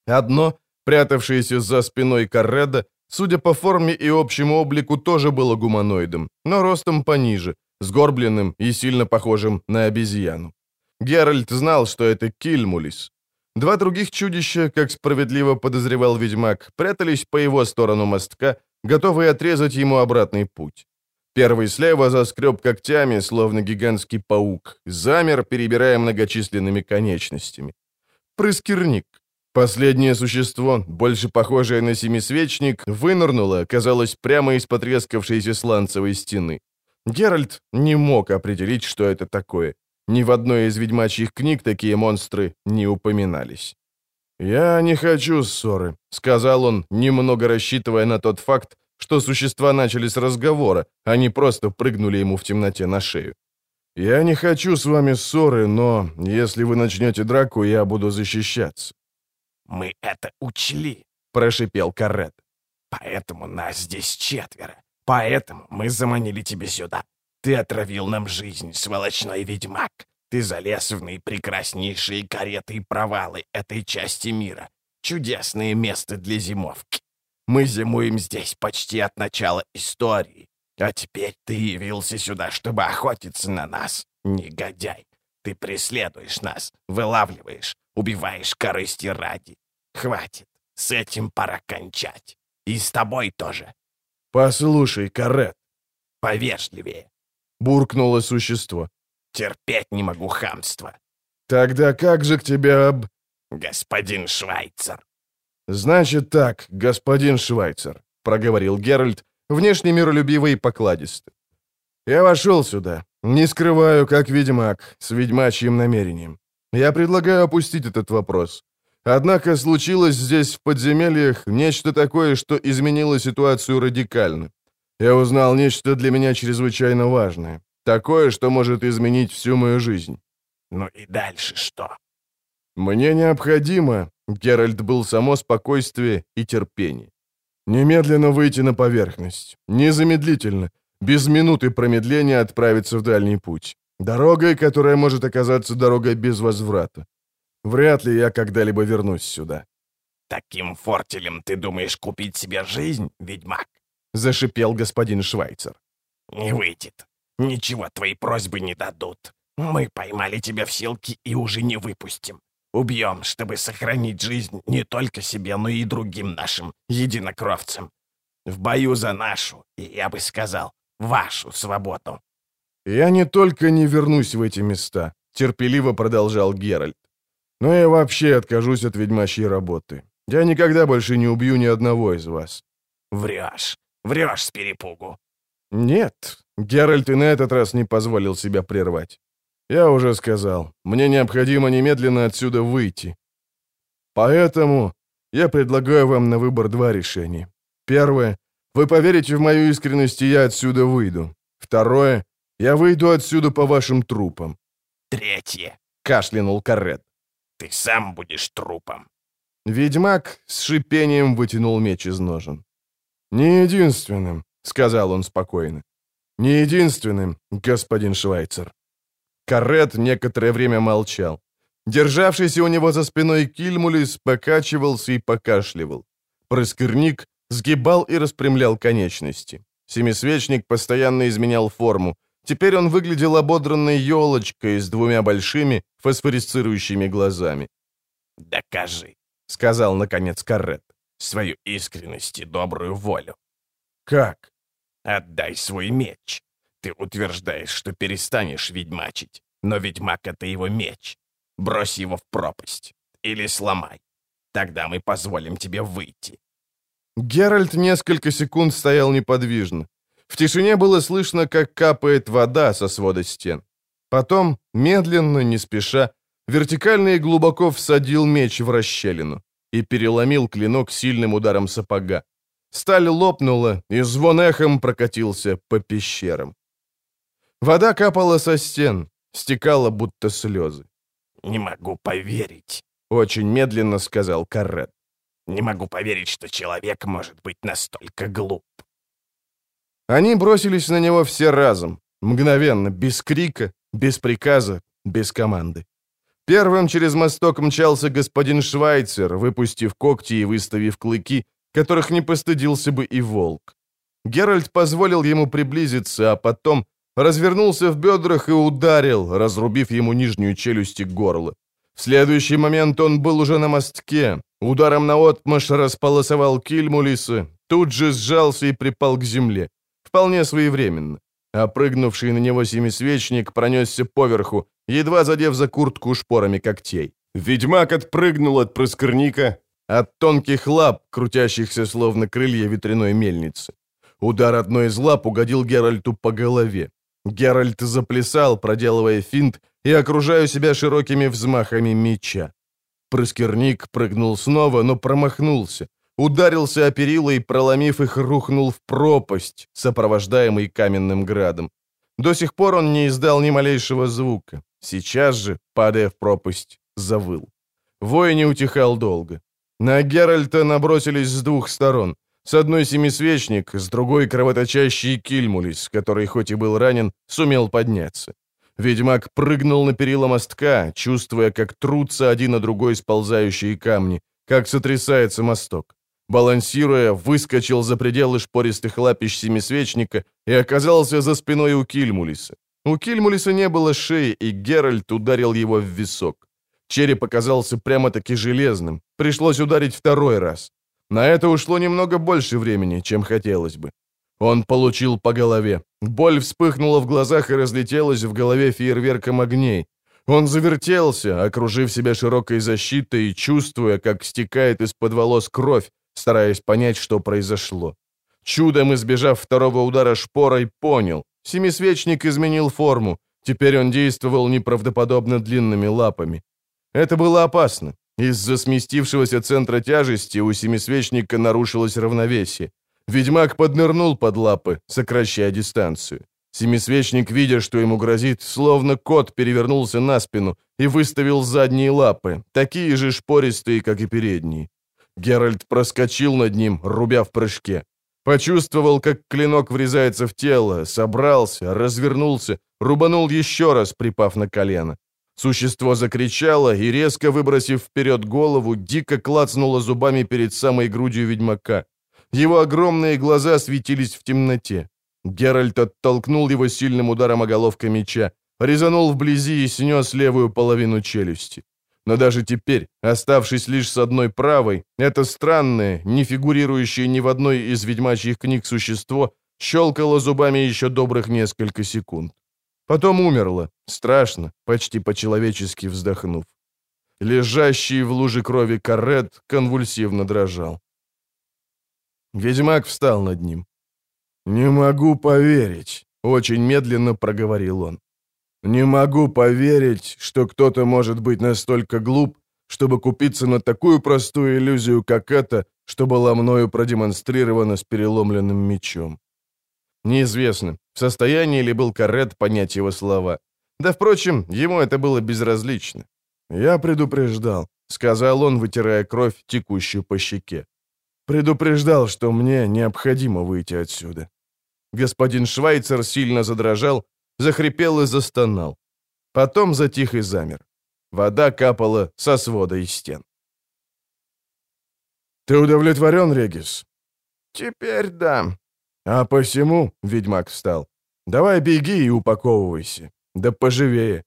Одно, прятавшееся за спиной Карреда, судя по форме и общему облику, тоже было гуманоидом, но ростом пониже, сгорбленным и сильно похожим на обезьяну. Геральт знал, что это Кильмулис, Два других чудища, как справедливо подозревал ведьмак, прятались по его сторону мостка, готовые отрезать ему обратный путь. Первый слева заскреб когтями, словно гигантский паук, замер, перебирая многочисленными конечностями. Прыскерник. Последнее существо, больше похожее на семисвечник, вынырнуло, казалось, прямо из потрескавшейся сланцевой стены. Геральт не мог определить, что это такое. Ни в одной из ведьмачьих книг такие монстры не упоминались. «Я не хочу ссоры», — сказал он, немного рассчитывая на тот факт, что существа начали с разговора, а не просто прыгнули ему в темноте на шею. «Я не хочу с вами ссоры, но если вы начнете драку, я буду защищаться». Мы это учли», — прошипел Карет. «Поэтому нас здесь четверо. Поэтому мы заманили тебя сюда. Ты отравил нам жизнь, сволочной ведьмак. Ты залез в наипрекраснейшие кареты и провалы этой части мира. Чудесное место для зимовки. Мы зимуем здесь почти от начала истории. А теперь ты явился сюда, чтобы охотиться на нас, негодяй. Ты преследуешь нас, вылавливаешь, убиваешь корысти ради. Хватит, с этим пора кончать. И с тобой тоже. Послушай, Карет. Повежливее. Буркнуло существо. Терпеть не могу хамства. Тогда как же к тебе об... Господин Швайцер. Значит так, господин Швайцер, проговорил Геральт, внешне миролюбивый и покладистый. Я вошел сюда, не скрываю, как ведьмак, с ведьмачьим намерением. Я предлагаю опустить этот вопрос. Однако случилось здесь, в подземельях, нечто такое, что изменило ситуацию радикально. Я узнал нечто для меня чрезвычайно важное. Такое, что может изменить всю мою жизнь. Ну и дальше что? Мне необходимо, Геральт был само спокойствие и терпение. Немедленно выйти на поверхность. Незамедлительно. Без минуты промедления отправиться в дальний путь. Дорогой, которая может оказаться дорогой без возврата. Вряд ли я когда-либо вернусь сюда. «Таким фортелем ты думаешь купить себе жизнь, ведьмак?» — зашипел господин Швайцер. «Не выйдет. Ничего твои просьбы не дадут. Мы поймали тебя в силке и уже не выпустим. Убьем, чтобы сохранить жизнь не только себе, но и другим нашим единокровцам. В бою за нашу, и я бы сказал, вашу свободу. «Я не только не вернусь в эти места», — терпеливо продолжал Геральт, «но я вообще откажусь от ведьмачьей работы. Я никогда больше не убью ни одного из вас». «Врешь, врешь с перепугу». «Нет», — Геральт и на этот раз не позволил себя прервать. «Я уже сказал, мне необходимо немедленно отсюда выйти. Поэтому я предлагаю вам на выбор два решения. Первое — вы поверите в мою искренность, и я отсюда выйду. Второе — я выйду отсюда по вашим трупам. Третье, — кашлянул Карет. Ты сам будешь трупом. Ведьмак с шипением вытянул меч из ножен. «Не единственным», — сказал он спокойно. «Не единственным, господин Швайцер». Карет некоторое время молчал. Державшийся у него за спиной Кильмулис покачивался и покашливал. Проскырник сгибал и распрямлял конечности. Семисвечник постоянно изменял форму. Теперь он выглядел ободранной елочкой с двумя большими фосфорисцирующими глазами. «Докажи», — сказал, наконец, Карет. «Свою искренность и добрую волю». «Как?» «Отдай свой меч. Ты утверждаешь, что перестанешь ведьмачить, но ведьмак — это его меч. Брось его в пропасть. Или сломай. Тогда мы позволим тебе выйти». Геральт несколько секунд стоял неподвижно. В тишине было слышно, как капает вода со свода стен. Потом, медленно, не спеша, вертикально и глубоко всадил меч в расщелину и переломил клинок сильным ударом сапога. Сталь лопнула, и звон эхом прокатился по пещерам. Вода капала со стен, стекала будто слезы. «Не могу поверить», — очень медленно сказал Каррет. «Не могу поверить, что человек может быть настолько глуп». Они бросились на него все разом, мгновенно, без крика, без приказа, без команды. Первым через мосток мчался господин Швайцер, выпустив когти и выставив клыки, которых не постыдился бы и волк. Геральт позволил ему приблизиться, а потом развернулся в бедрах и ударил, разрубив ему нижнюю челюсть и горло. В следующий момент он был уже на мостке, ударом наотмашь располосовал Кильмулиса, тут же сжался и припал к земле. Вполне своевременно. Опрыгнувший на него семисвечник пронесся поверху, едва задев за куртку шпорами когтей. Ведьмак отпрыгнул от проскорника, от тонких лап, крутящихся словно крылья ветряной мельницы. Удар одной из лап угодил Геральту по голове. Геральт заплясал, проделывая финт и окружая себя широкими взмахами меча. Проскерник прыгнул снова, но промахнулся. Ударился о перила и, проломив их, рухнул в пропасть, сопровождаемый каменным градом. До сих пор он не издал ни малейшего звука. Сейчас же, падая в пропасть, завыл. Вой не утихал долго. На Геральта набросились с двух сторон. С одной семисвечник, с другой кровоточащий Кильмулис, который, хоть и был ранен, сумел подняться. Ведьмак прыгнул на перила мостка, чувствуя, как трутся один на другой сползающие камни, как сотрясается мосток. Балансируя, выскочил за пределы шпористых лапищ семисвечника и оказался за спиной у Кильмулиса. У Кильмулиса не было шеи, и Геральт ударил его в висок. Череп оказался прямо-таки железным. Пришлось ударить второй раз. На это ушло немного больше времени, чем хотелось бы. Он получил по голове. Боль вспыхнула в глазах и разлетелась в голове фейерверком огней. Он завертелся, окружив себя широкой защитой и чувствуя, как стекает из-под волос кровь, стараясь понять, что произошло. Чудом избежав второго удара шпорой, понял. Семисвечник изменил форму. Теперь он действовал неправдоподобно длинными лапами. Это было опасно. Из-за сместившегося центра тяжести у семисвечника нарушилось равновесие. Ведьмак поднырнул под лапы, сокращая дистанцию. Семисвечник, видя, что ему грозит, словно кот перевернулся на спину и выставил задние лапы, такие же шпористые, как и передние. Геральт проскочил над ним, рубя в прыжке. Почувствовал, как клинок врезается в тело, собрался, развернулся, рубанул еще раз, припав на колено. Существо закричало и, резко выбросив вперед голову, дико клацнуло зубами перед самой грудью ведьмака. Его огромные глаза светились в темноте. Геральт оттолкнул его сильным ударом оголовка меча, резанул вблизи и снес левую половину челюсти. Но даже теперь, оставшись лишь с одной правой, это странное, не фигурирующее ни в одной из ведьмачьих книг существо щелкало зубами еще добрых несколько секунд. Потом умерла, страшно, почти по-человечески вздохнув. Лежащий в луже крови карет конвульсивно дрожал. Ведьмак встал над ним. «Не могу поверить», — очень медленно проговорил он. «Не могу поверить, что кто-то может быть настолько глуп, чтобы купиться на такую простую иллюзию, как эта, что была мною продемонстрирована с переломленным мечом. Неизвестно, в состоянии ли был Карет понять его слова. Да, впрочем, ему это было безразлично. «Я предупреждал», — сказал он, вытирая кровь, текущую по щеке. «Предупреждал, что мне необходимо выйти отсюда». Господин Швайцер сильно задрожал, захрипел и застонал. Потом затих и замер. Вода капала со свода и стен. «Ты удовлетворен, Регис?» «Теперь да», «А посему», — ведьмак встал, — «давай беги и упаковывайся. Да поживее».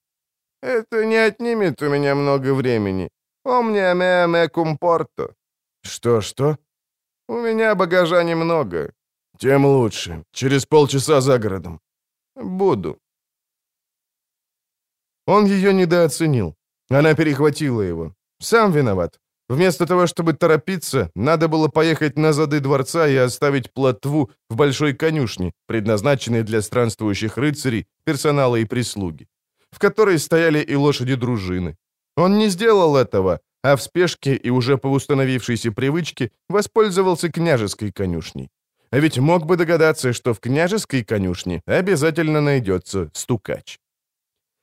«Это не отнимет у меня много времени. Помни ме ме кумпорто». «Что-что?» «У меня багажа немного». «Тем лучше. Через полчаса за городом». «Буду». Он ее недооценил. Она перехватила его. Сам виноват. Вместо того, чтобы торопиться, надо было поехать на зады дворца и оставить плотву в большой конюшне, предназначенной для странствующих рыцарей, персонала и прислуги, в которой стояли и лошади дружины. Он не сделал этого, а в спешке и уже по установившейся привычке воспользовался княжеской конюшней. А ведь мог бы догадаться, что в княжеской конюшне обязательно найдется стукач.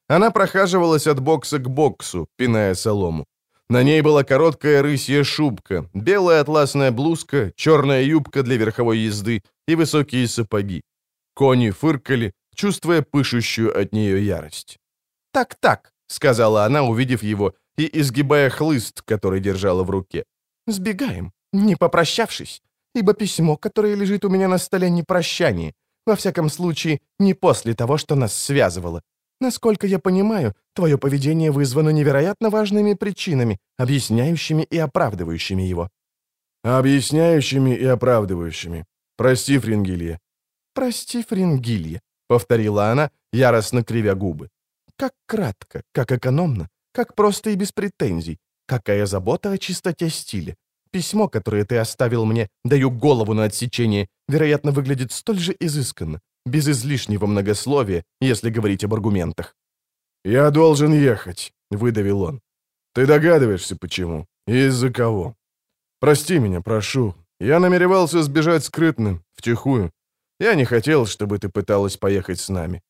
Она прохаживалась от бокса к боксу, пиная солому. На ней была короткая рысья шубка, белая атласная блузка, черная юбка для верховой езды и высокие сапоги. Кони фыркали, чувствуя пышущую от нее ярость. «Так-так», — сказала она, увидев его, и изгибая хлыст, который держала в руке. «Сбегаем, не попрощавшись, ибо письмо, которое лежит у меня на столе, не прощание, во всяком случае, не после того, что нас связывало. Насколько я понимаю, твое поведение вызвано невероятно важными причинами, объясняющими и оправдывающими его». «Объясняющими и оправдывающими. Прости, Фрингилья». «Прости, Фрингилья», — повторила она, яростно кривя губы. «Как кратко, как экономно, как просто и без претензий. Какая забота о чистоте стиля. Письмо, которое ты оставил мне, даю голову на отсечение, вероятно, выглядит столь же изысканно, без излишнего многословия, если говорить об аргументах. «Я должен ехать», — выдавил он. «Ты догадываешься, почему? И из-за кого? Прости меня, прошу. Я намеревался сбежать скрытно, втихую. Я не хотел, чтобы ты пыталась поехать с нами».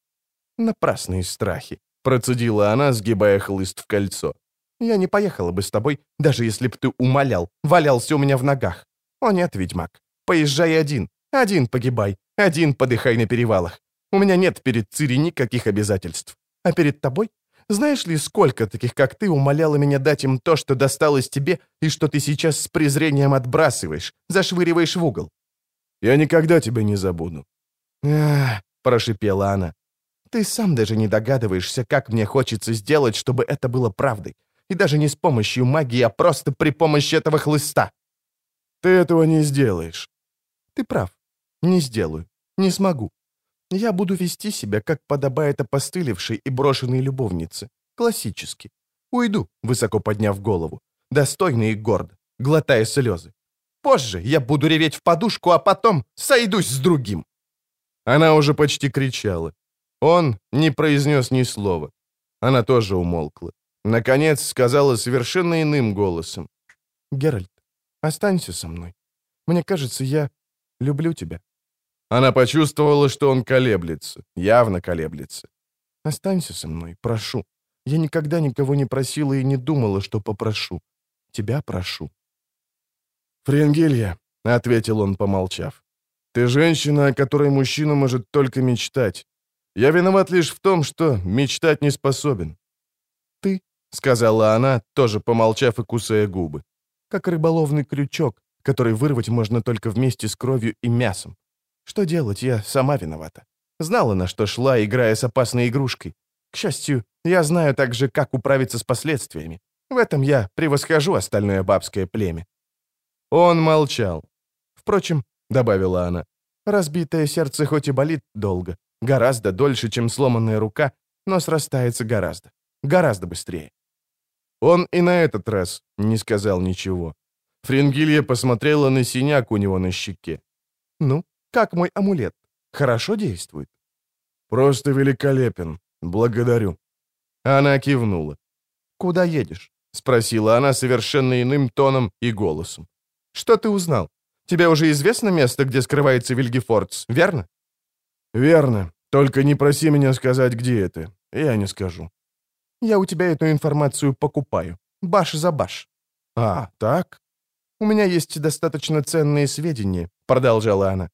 «Напрасные страхи», — процедила она, сгибая хлыст в кольцо. Я не поехала бы с тобой, даже если б ты умолял, валялся у меня в ногах. О нет, ведьмак, поезжай один, один погибай, один подыхай на перевалах. У меня нет перед Цири никаких обязательств. А перед тобой? Знаешь ли, сколько таких, как ты, умоляла меня дать им то, что досталось тебе, и что ты сейчас с презрением отбрасываешь, зашвыриваешь в угол? Я никогда тебя не забуду. «Ах», — прошипела она, — «ты сам даже не догадываешься, как мне хочется сделать, чтобы это было правдой. И даже не с помощью магии, а просто при помощи этого хлыста». «Ты этого не сделаешь». «Ты прав. Не сделаю. Не смогу. Я буду вести себя, как подобает опостылевшей и брошенной любовнице. Классически. Уйду, высоко подняв голову. Достойно и гордо, глотая слезы. Позже я буду реветь в подушку, а потом сойдусь с другим. Она уже почти кричала. Он не произнес ни слова. Она тоже умолкла. Наконец сказала совершенно иным голосом. «Геральт, останься со мной. Мне кажется, я люблю тебя». Она почувствовала, что он колеблется, явно колеблется. «Останься со мной, прошу. Я никогда никого не просила и не думала, что попрошу. Тебя прошу». «Френгелья», — ответил он, помолчав, — «ты женщина, о которой мужчина может только мечтать. Я виноват лишь в том, что мечтать не способен». «Ты», — сказала она, тоже помолчав и кусая губы, — «как рыболовный крючок, который вырвать можно только вместе с кровью и мясом. Что делать, я сама виновата. Знала, на что шла, играя с опасной игрушкой. К счастью, я знаю также, как управиться с последствиями. В этом я превосхожу остальное бабское племя. Он молчал. Впрочем, — добавила она, — разбитое сердце хоть и болит долго, гораздо дольше, чем сломанная рука, но срастается гораздо, гораздо быстрее. Он и на этот раз не сказал ничего. Фрингилья посмотрела на синяк у него на щеке. «Ну, как мой амулет? Хорошо действует?» «Просто великолепен. Благодарю». Она кивнула. «Куда едешь?» — спросила она совершенно иным тоном и голосом. «Что ты узнал? Тебе уже известно место, где скрывается Вильгефордс, верно?» «Верно. Только не проси меня сказать, где это. Я не скажу». «Я у тебя эту информацию покупаю. Баш за баш». «А, так?» «У меня есть достаточно ценные сведения», — продолжала она.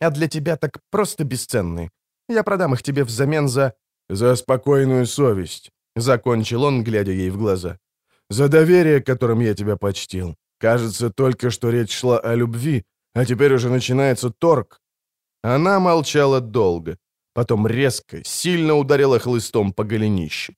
«А для тебя так просто бесценные. Я продам их тебе взамен за...» «За спокойную совесть», — закончил он, глядя ей в глаза. «За доверие, которым я тебя почтил. Кажется, только что речь шла о любви, а теперь уже начинается торг». Она молчала долго, потом резко, сильно ударила хлыстом по голенищу.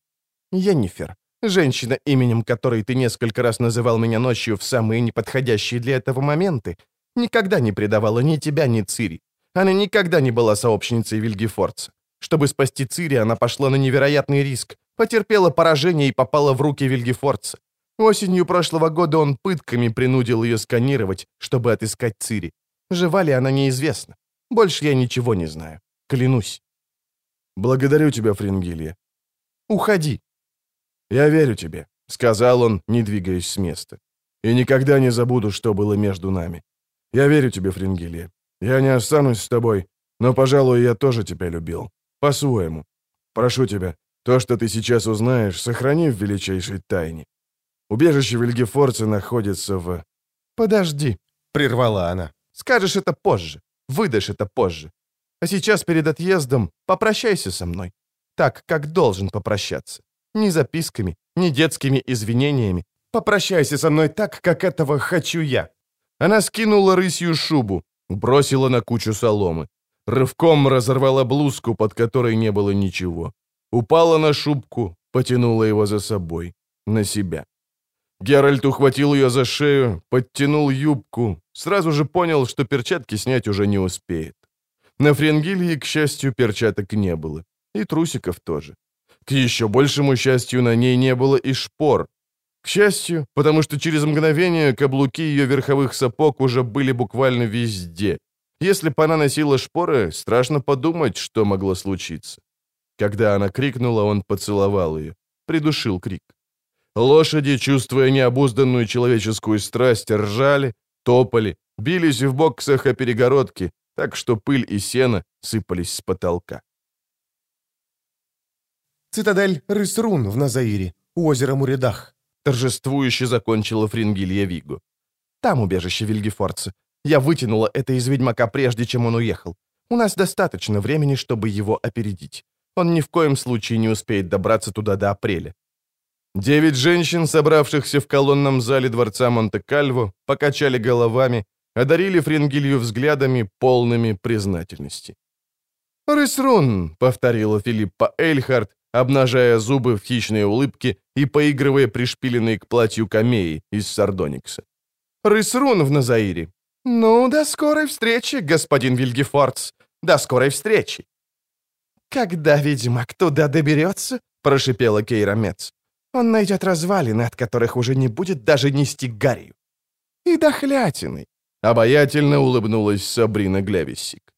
«Йеннифер, женщина, именем которой ты несколько раз называл меня ночью в самые неподходящие для этого моменты, никогда не предавала ни тебя, ни Цири. Она никогда не была сообщницей Вильгефорца. Чтобы спасти Цири, она пошла на невероятный риск, потерпела поражение и попала в руки Вильгефорца. Осенью прошлого года он пытками принудил ее сканировать, чтобы отыскать Цири. Жива ли она, неизвестно. Больше я ничего не знаю. Клянусь. Благодарю тебя, Фрингилья. Уходи. Я верю тебе, сказал он, не двигаясь с места. И никогда не забуду, что было между нами. Я верю тебе, Фрингилья. Я не останусь с тобой, но, пожалуй, я тоже тебя любил. По-своему. Прошу тебя, то, что ты сейчас узнаешь, сохрани в величайшей тайне. Убежище Вильгефорца находится в...» «Подожди», — прервала она. «Скажешь это позже. Выдашь это позже. А сейчас перед отъездом попрощайся со мной. Так, как должен попрощаться. Ни записками, ни детскими извинениями. Попрощайся со мной так, как этого хочу я». Она скинула рысью шубу, бросила на кучу соломы. Рывком разорвала блузку, под которой не было ничего. Упала на шубку, потянула его за собой. На себя. Геральт ухватил ее за шею, подтянул юбку, сразу же понял, что перчатки снять уже не успеет. На Френгилье, к счастью, перчаток не было. И трусиков тоже. К еще большему счастью, на ней не было и шпор. К счастью, потому что через мгновение каблуки ее верховых сапог уже были буквально везде. Если бы она носила шпоры, страшно подумать, что могло случиться. Когда она крикнула, он поцеловал ее, придушил крик. Лошади, чувствуя необузданную человеческую страсть, ржали, топали, бились в боксах о перегородки, так что пыль и сено сыпались с потолка. Цитадель Рысрун в Назаире, у озера Муридах. торжествующе закончила Фрингилья Вигу. «Там убежище Вильгефорца. Я вытянула это из ведьмака прежде, чем он уехал. У нас достаточно времени, чтобы его опередить. Он ни в коем случае не успеет добраться туда до апреля. Девять женщин, собравшихся в колонном зале дворца Монте-Кальво, покачали головами, одарили Фрингилью взглядами, полными признательности. «Рысрун», — повторила Филиппа Эльхард, обнажая зубы в хищной улыбке и поигрывая пришпиленной к платью камеи из сардоникса. «Рысрун в Назаире». «Ну, до скорой встречи, господин Вильгефордс, до скорой встречи». «Когда ведьмак туда доберется?» — прошипела Кейра. «Он найдет развалины, от которых уже не будет даже нести гарью». «И дохлятины», — обаятельно улыбнулась Сабрина Глевисик.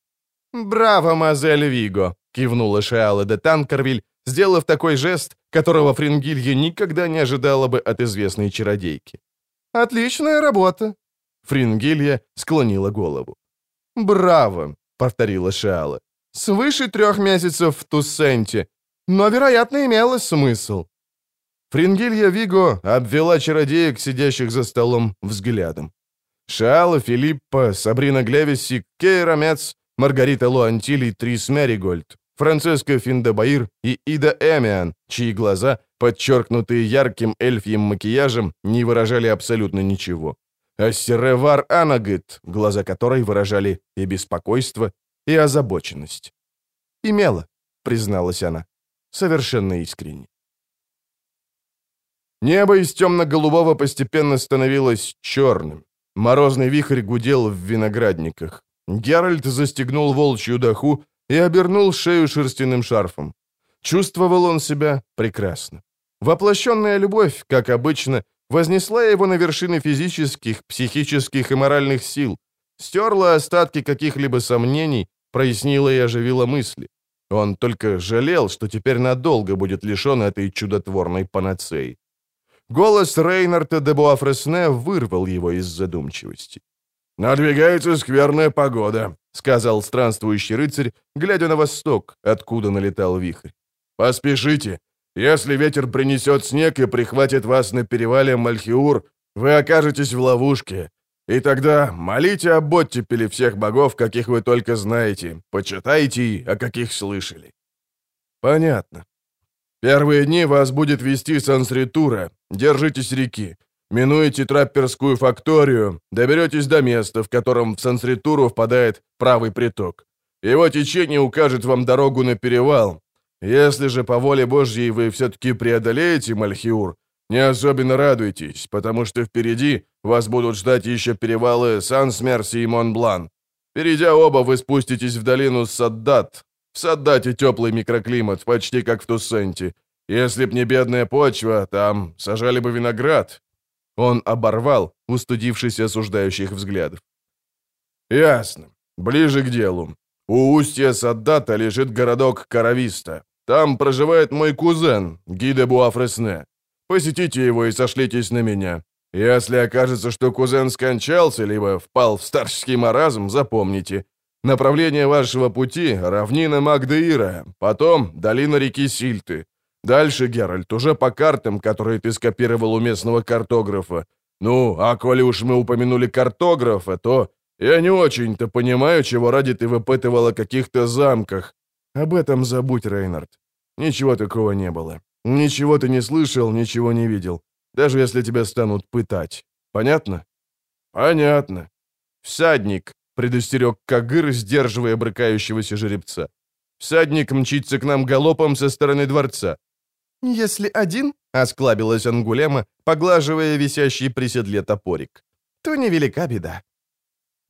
«Браво, мазель Виго!» — кивнула Шиала де Танкервиль, сделав такой жест, которого Фрингилья никогда не ожидала бы от известной чародейки. «Отличная работа!» Фрингилья склонила голову. «Браво!» — повторила Шиала. Свыше трех месяцев в Туссенте. Но, вероятно, имело смысл. Фрингилья Виго обвела чародеек, сидящих за столом, взглядом. Шаала, Филиппа, Сабрина Глевиси, Кейра Мец, Маргарита Луантили, Трис Меригольд, Франциско Финдебаир и Ида Эмиан, чьи глаза, подчеркнутые ярким эльфьим макияжем, не выражали абсолютно ничего. А Серевар Анагит, глаза которой выражали и беспокойство, и озабоченность. «Имела», — призналась она, совершенно искренне. Небо из темно-голубого постепенно становилось черным. Морозный вихрь гудел в виноградниках. Геральт застегнул волчью доху и обернул шею шерстяным шарфом. Чувствовал он себя прекрасно. Воплощенная любовь, как обычно, вознесла его на вершины физических, психических и моральных сил, стерла остатки каких-либо сомнений прояснила и оживила мысли. Он только жалел, что теперь надолго будет лишен этой чудотворной панацеи. Голос Рейнарта де Буафресне вырвал его из задумчивости. «Надвигается скверная погода», — сказал странствующий рыцарь, глядя на восток, откуда налетал вихрь. «Поспешите. Если ветер принесет снег и прихватит вас на перевале Мальхиур, вы окажетесь в ловушке. И тогда молите об оттепели всех богов, каких вы только знаете, почитайте, о каких слышали». «Понятно. Первые дни вас будет вести Сансритура. Держитесь реки. Минуете трапперскую факторию, доберетесь до места, в котором в Сансритуру впадает правый приток. Его течение укажет вам дорогу на перевал. Если же по воле Божьей вы все-таки преодолеете Мальхиур, не особенно радуйтесь, потому что впереди вас будут ждать еще перевалы Сан-Смерси и Монблан. Перейдя оба, вы спуститесь в долину Саддат. В Саддате теплый микроклимат, почти как в Туссенте. Если б не бедная почва, там сажали бы виноград». Он оборвал, устудившись осуждающих взглядов. «Ясно. Ближе к делу. У устья Саддата лежит городок Карависта. Там проживает мой кузен, Гиде Буафресне. Посетите его и сошлитесь на меня. Если окажется, что кузен скончался, либо впал в старческий маразм, запомните. Направление вашего пути — равнина Магдеира, потом долина реки Сильты. Дальше, Геральт, уже по картам, которые ты скопировал у местного картографа. Ну, а коли уж мы упомянули картографа, то я не очень-то понимаю, чего ради ты выпытывал о каких-то замках. Об этом забудь, Рейнард. Ничего такого не было. Ничего ты не слышал, ничего не видел. Даже если тебя станут пытать. Понятно? Понятно. Всадник, предостерег Кагыр, сдерживая брыкающегося жеребца. Всадник мчится к нам галопом со стороны дворца. «Если один», — осклабилась Ангулема, поглаживая висящий при седле топорик, — «то невелика беда».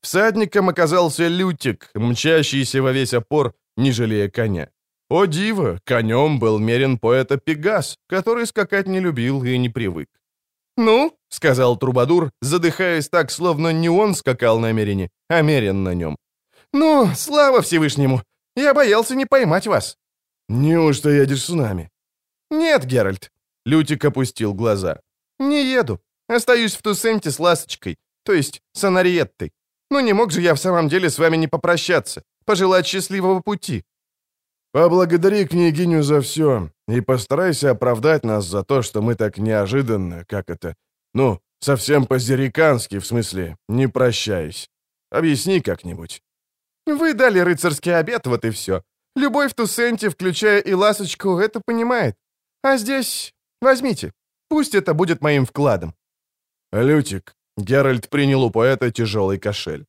Всадником оказался Лютик, мчащийся во весь опор, не жалея коня. О диво, конем был мерен поэта Пегас, который скакать не любил и не привык. «Ну», — сказал Трубадур, задыхаясь так, словно не он скакал на Мерине, а Мерин на нем. «Ну, слава Всевышнему! Я боялся не поймать вас». «Неужто едешь с нами?» «Нет, Геральт», — Лютик опустил глаза. «Не еду. Остаюсь в Тусенте с Ласточкой, то есть с Анариеттой. Ну не мог же я в самом деле с вами не попрощаться, пожелать счастливого пути. «Поблагодари княгиню за все. и постарайся оправдать нас за то, что мы так неожиданно, как это, ну, совсем по-зерикански, в смысле, не прощаясь. Объясни как-нибудь». «Вы дали рыцарский обед, вот и все. Любой в Тусенте, включая и Ласочку, это понимает. А здесь... Возьмите. Пусть это будет моим вкладом». «Лютик», — Геральт принял у поэта тяжелый кошель.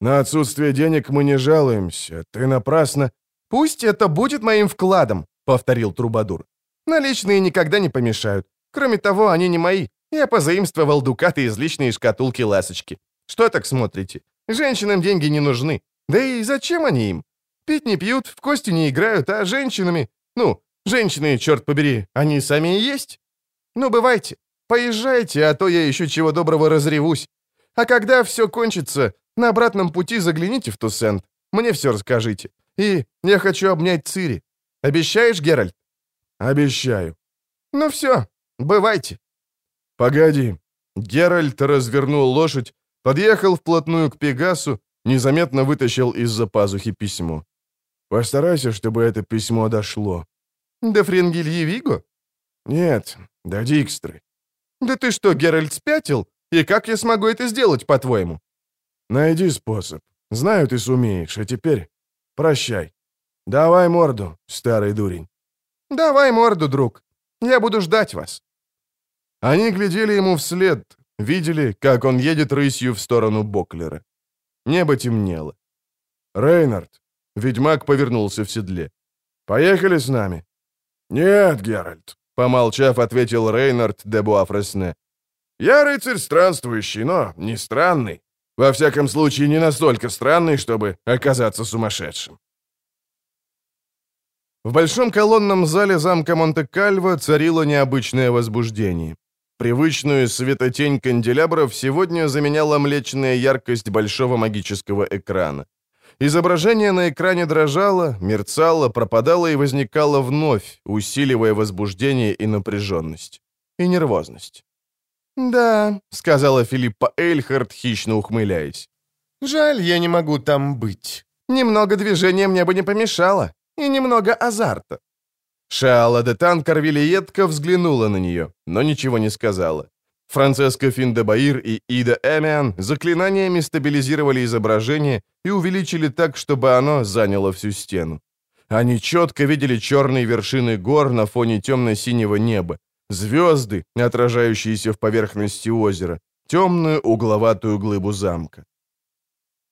«На отсутствие денег мы не жалуемся. Ты напрасно...» «Пусть это будет моим вкладом», — повторил Трубадур. «Наличные никогда не помешают. Кроме того, они не мои. Я позаимствовал дукаты из личной шкатулки Ласочки. Что так смотрите? Женщинам деньги не нужны. Да и зачем они им? Пить не пьют, в кости не играют, а женщинами... Ну, женщины, черт побери, они сами и есть. Ну, бывайте, поезжайте, а то я еще чего доброго разревусь. А когда все кончится, на обратном пути загляните в Туссент. Мне все расскажите. И я хочу обнять Цири. Обещаешь, Геральт?» «Обещаю». «Ну все, бывайте». «Погоди». Геральт развернул лошадь, подъехал вплотную к Пегасу, незаметно вытащил из-за пазухи письмо. «Постарайся, чтобы это письмо дошло». «До Фрингильи Виго?» «Нет, до Дикстры». «Да ты что, Геральт, спятил? И как я смогу это сделать, по-твоему?» «Найди способ. Знаю, ты сумеешь, а теперь прощай. Давай морду, старый дурень». «Давай морду, друг. Я буду ждать вас». Они глядели ему вслед, видели, как он едет рысью в сторону Боклера. Небо темнело. «Рейнард!» — ведьмак повернулся в седле. «Поехали с нами?» «Нет, Геральт», — помолчав, ответил Рейнард де Буафресне. «Я рыцарь странствующий, но не странный. Во всяком случае, не настолько странный, чтобы оказаться сумасшедшим». В большом колонном зале замка Монте-Кальво царило необычное возбуждение. Привычную светотень канделябров сегодня заменяла млечная яркость большого магического экрана. Изображение на экране дрожало, мерцало, пропадало и возникало вновь, усиливая возбуждение и напряженность. И нервозность. «Да», — сказала Филиппа Эльхард, хищно ухмыляясь. «Жаль, я не могу там быть. Немного движения мне бы не помешало. И немного азарта. Шаала де Танкарвиль едко взглянула на нее, но ничего не сказала. Франциско Финдебаир и Ида Эмиан заклинаниями стабилизировали изображение и увеличили так, чтобы оно заняло всю стену. Они четко видели черные вершины гор на фоне темно-синего неба, звезды, отражающиеся в поверхности озера, темную угловатую глыбу замка.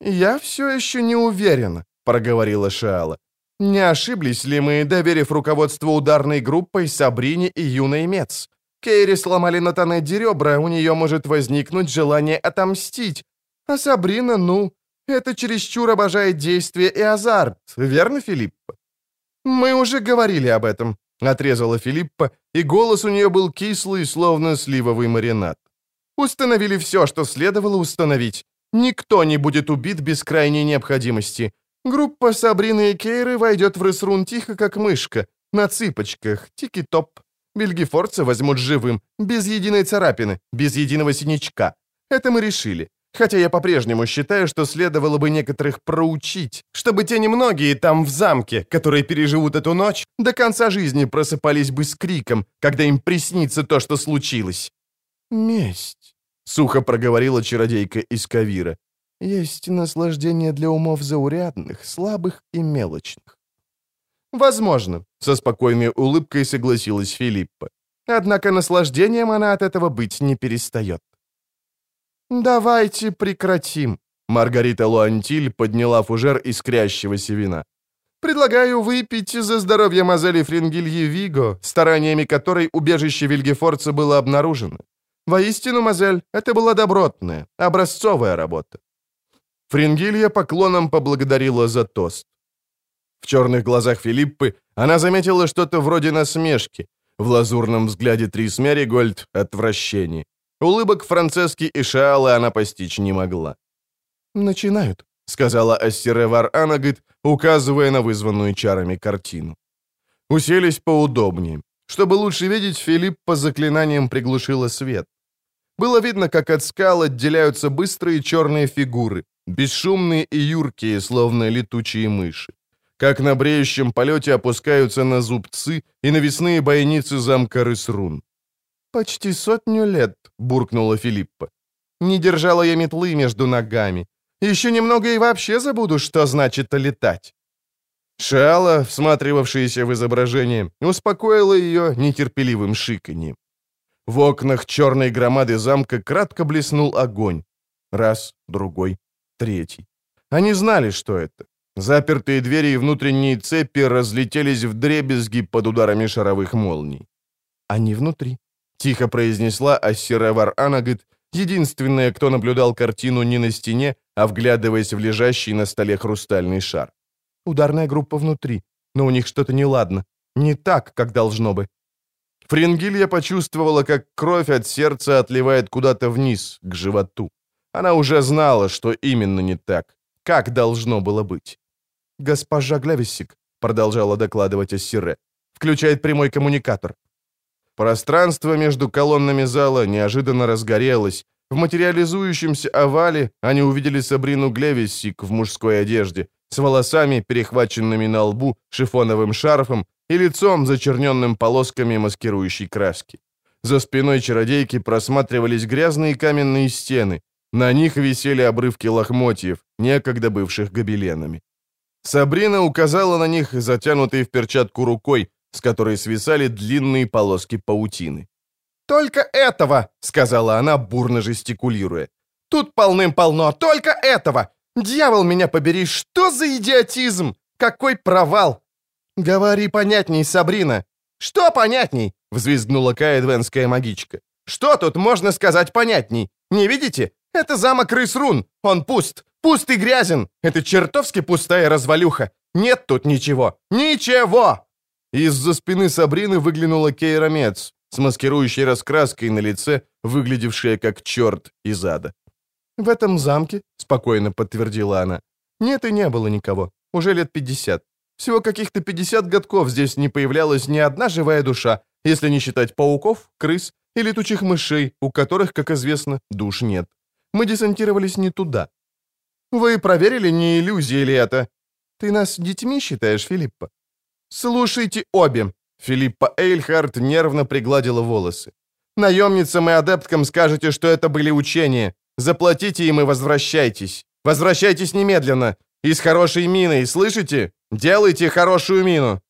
«Я все еще не уверена», — проговорила Шаала. Не ошиблись ли мы, доверив руководству ударной группой Сабрине и юной Мец? Кейри сломали на Танедди ребра, у нее может возникнуть желание отомстить. А Сабрина, ну, это чересчур обожает действие и азарт, верно, Филиппа? Мы уже говорили об этом, отрезала Филиппа, и голос у нее был кислый, словно сливовый маринад. Установили все, что следовало установить. Никто не будет убит без крайней необходимости. Группа Сабрины и Кейры войдет в Рысрун тихо, как мышка, на цыпочках, тики-топ. Бельгифорца возьмут живым, без единой царапины, без единого синячка. Это мы решили. Хотя я по-прежнему считаю, что следовало бы некоторых проучить, чтобы те немногие там в замке, которые переживут эту ночь, до конца жизни просыпались бы с криком, когда им приснится то, что случилось. «Месть», — сухо проговорила чародейка из Кавира. Есть наслаждение для умов заурядных, слабых и мелочных. Возможно, со спокойной улыбкой согласилась Филиппа. Однако наслаждением она от этого быть не перестает. «Давайте прекратим», — Маргарита Луантиль подняла фужер искрящегося вина. «Предлагаю выпить за здоровье Мазели Фрингильи Виго, стараниями которой убежище Вильгефорца было обнаружено. Воистину, Мазель, это была добротная, образцовая работа. Фрингилья поклоном поблагодарила за тост. В черных глазах Филиппы она заметила что-то вроде насмешки, в лазурном взгляде Трис Меригольд — отвращение. Улыбок Францески и Шаалы она постичь не могла. «Начинают», — сказала Ассиревар Анагит, указывая на вызванную чарами картину. Уселись поудобнее. Чтобы лучше видеть, Филиппа заклинанием приглушила свет. Было видно, как от скал отделяются быстрые черные фигуры, бесшумные и юркие, словно летучие мыши. Как на бреющем полете опускаются на зубцы и навесные бойницы замка Рысрун. «Почти сотню лет», — буркнула Филиппа. «Не держала я метлы между ногами. Еще немного и вообще забуду, что значит летать». Шала, всматривавшаяся в изображение, успокоила ее нетерпеливым шиканьем. В окнах черной громады замка кратко блеснул огонь. Раз, другой, третий. Они знали, что это. Запертые двери и внутренние цепи разлетелись в дребезги под ударами шаровых молний. «Они внутри», — тихо произнесла Ассиревар Анагит, единственная, кто наблюдал картину не на стене, а вглядываясь в лежащий на столе хрустальный шар. «Ударная группа внутри, но у них что-то неладно. Не так, как должно бы». Фрингилья почувствовала, как кровь от сердца отливает куда-то вниз, к животу. Она уже знала, что именно не так, как должно было быть. «Госпожа Глявисик», — продолжала докладывать Ассире, — «включает прямой коммуникатор». Пространство между колоннами зала неожиданно разгорелось. В материализующемся овале они увидели Сабрину Глевисик в мужской одежде, с волосами, перехваченными на лбу шифоновым шарфом и лицом, зачерненным полосками маскирующей краски. За спиной чародейки просматривались грязные каменные стены. На них висели обрывки лохмотьев, некогда бывших гобеленами. Сабрина указала на них, затянутой в перчатку рукой, с которой свисали длинные полоски паутины. «Только этого!» — сказала она, бурно жестикулируя. «Тут полным-полно, только этого! Дьявол меня побери, что за идиотизм? Какой провал!» «Говори понятней, Сабрина!» «Что понятней?» — взвизгнула каэдвенская магичка. «Что тут можно сказать понятней? Не видите? Это замок Рысрун. Он пуст. Пуст и грязен. Это чертовски пустая развалюха. Нет тут ничего. Ничего!» Из-за спины Сабрины выглянула Кейра Мец, с маскирующей раскраской на лице, выглядевшая как черт из ада. «В этом замке», — спокойно подтвердила она, — «нет и не было никого. Уже лет пятьдесят. Всего каких-то пятьдесят годков здесь не появлялась ни одна живая душа, если не считать пауков, крыс и летучих мышей, у которых, как известно, душ нет. Мы десантировались не туда. Вы проверили, не иллюзия ли это? Ты нас детьми считаешь, Филиппа? Слушайте обе. Филиппа Эйльхарт нервно пригладила волосы. Наемницам и адепткам скажете, что это были учения. Заплатите им и возвращайтесь. Возвращайтесь немедленно. И с хорошей миной, слышите? Делайте хорошую мину.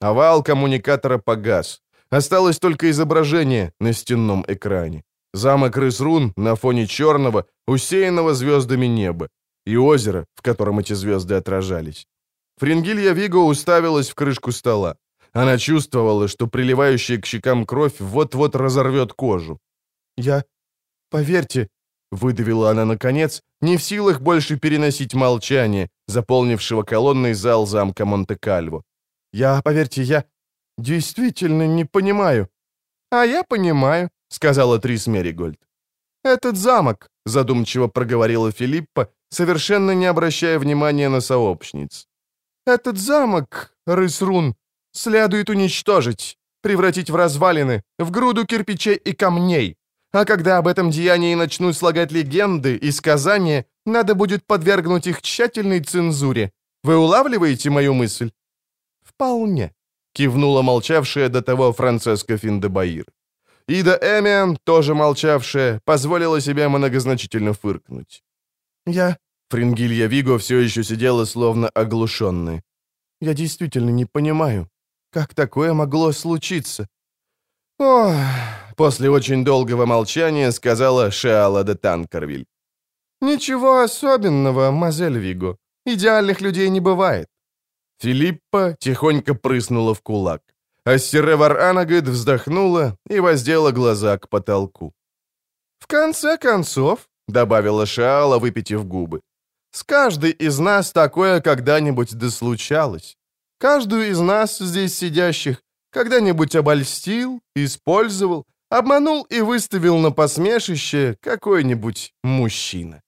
Овал коммуникатора погас. Осталось только изображение на стенном экране. Замок Рысрун на фоне черного, усеянного звездами неба, и озеро, в котором эти звезды отражались. Фрингилья Виго уставилась в крышку стола. Она чувствовала, что приливающая к щекам кровь вот-вот разорвет кожу. «Я... Поверьте...» — выдавила она наконец, не в силах больше переносить молчание, заполнившего колонный зал замка Монте-Кальво. «Я, поверьте, я действительно не понимаю». «А я понимаю», — сказала Трис Меригольд. «Этот замок», — задумчиво проговорила Филиппа, совершенно не обращая внимания на сообщниц. «Этот замок, Рысрун, следует уничтожить, превратить в развалины, в груду кирпичей и камней. А когда об этом деянии начнут слагать легенды и сказания, надо будет подвергнуть их тщательной цензуре. Вы улавливаете мою мысль?» «Вполне», — кивнула молчавшая до того Францеска Финдебаир. Ида Эмиан, тоже молчавшая, позволила себе многозначительно фыркнуть. «Я...» Фрингилья Виго все еще сидела словно оглушенная. «Я действительно не понимаю, как такое могло случиться?» «Ох...» После очень долгого молчания сказала Шеала де Танкервиль. «Ничего особенного, мазель Виго. Идеальных людей не бывает». Филиппа тихонько прыснула в кулак. А Сиревар Анагид вздохнула и воздела глаза к потолку. «В конце концов», — добавила Шаала, выпитив губы, «с каждой из нас такое когда-нибудь дослучалось. Каждую из нас, здесь сидящих, когда-нибудь обольстил, использовал, обманул и выставил на посмешище какой-нибудь мужчина».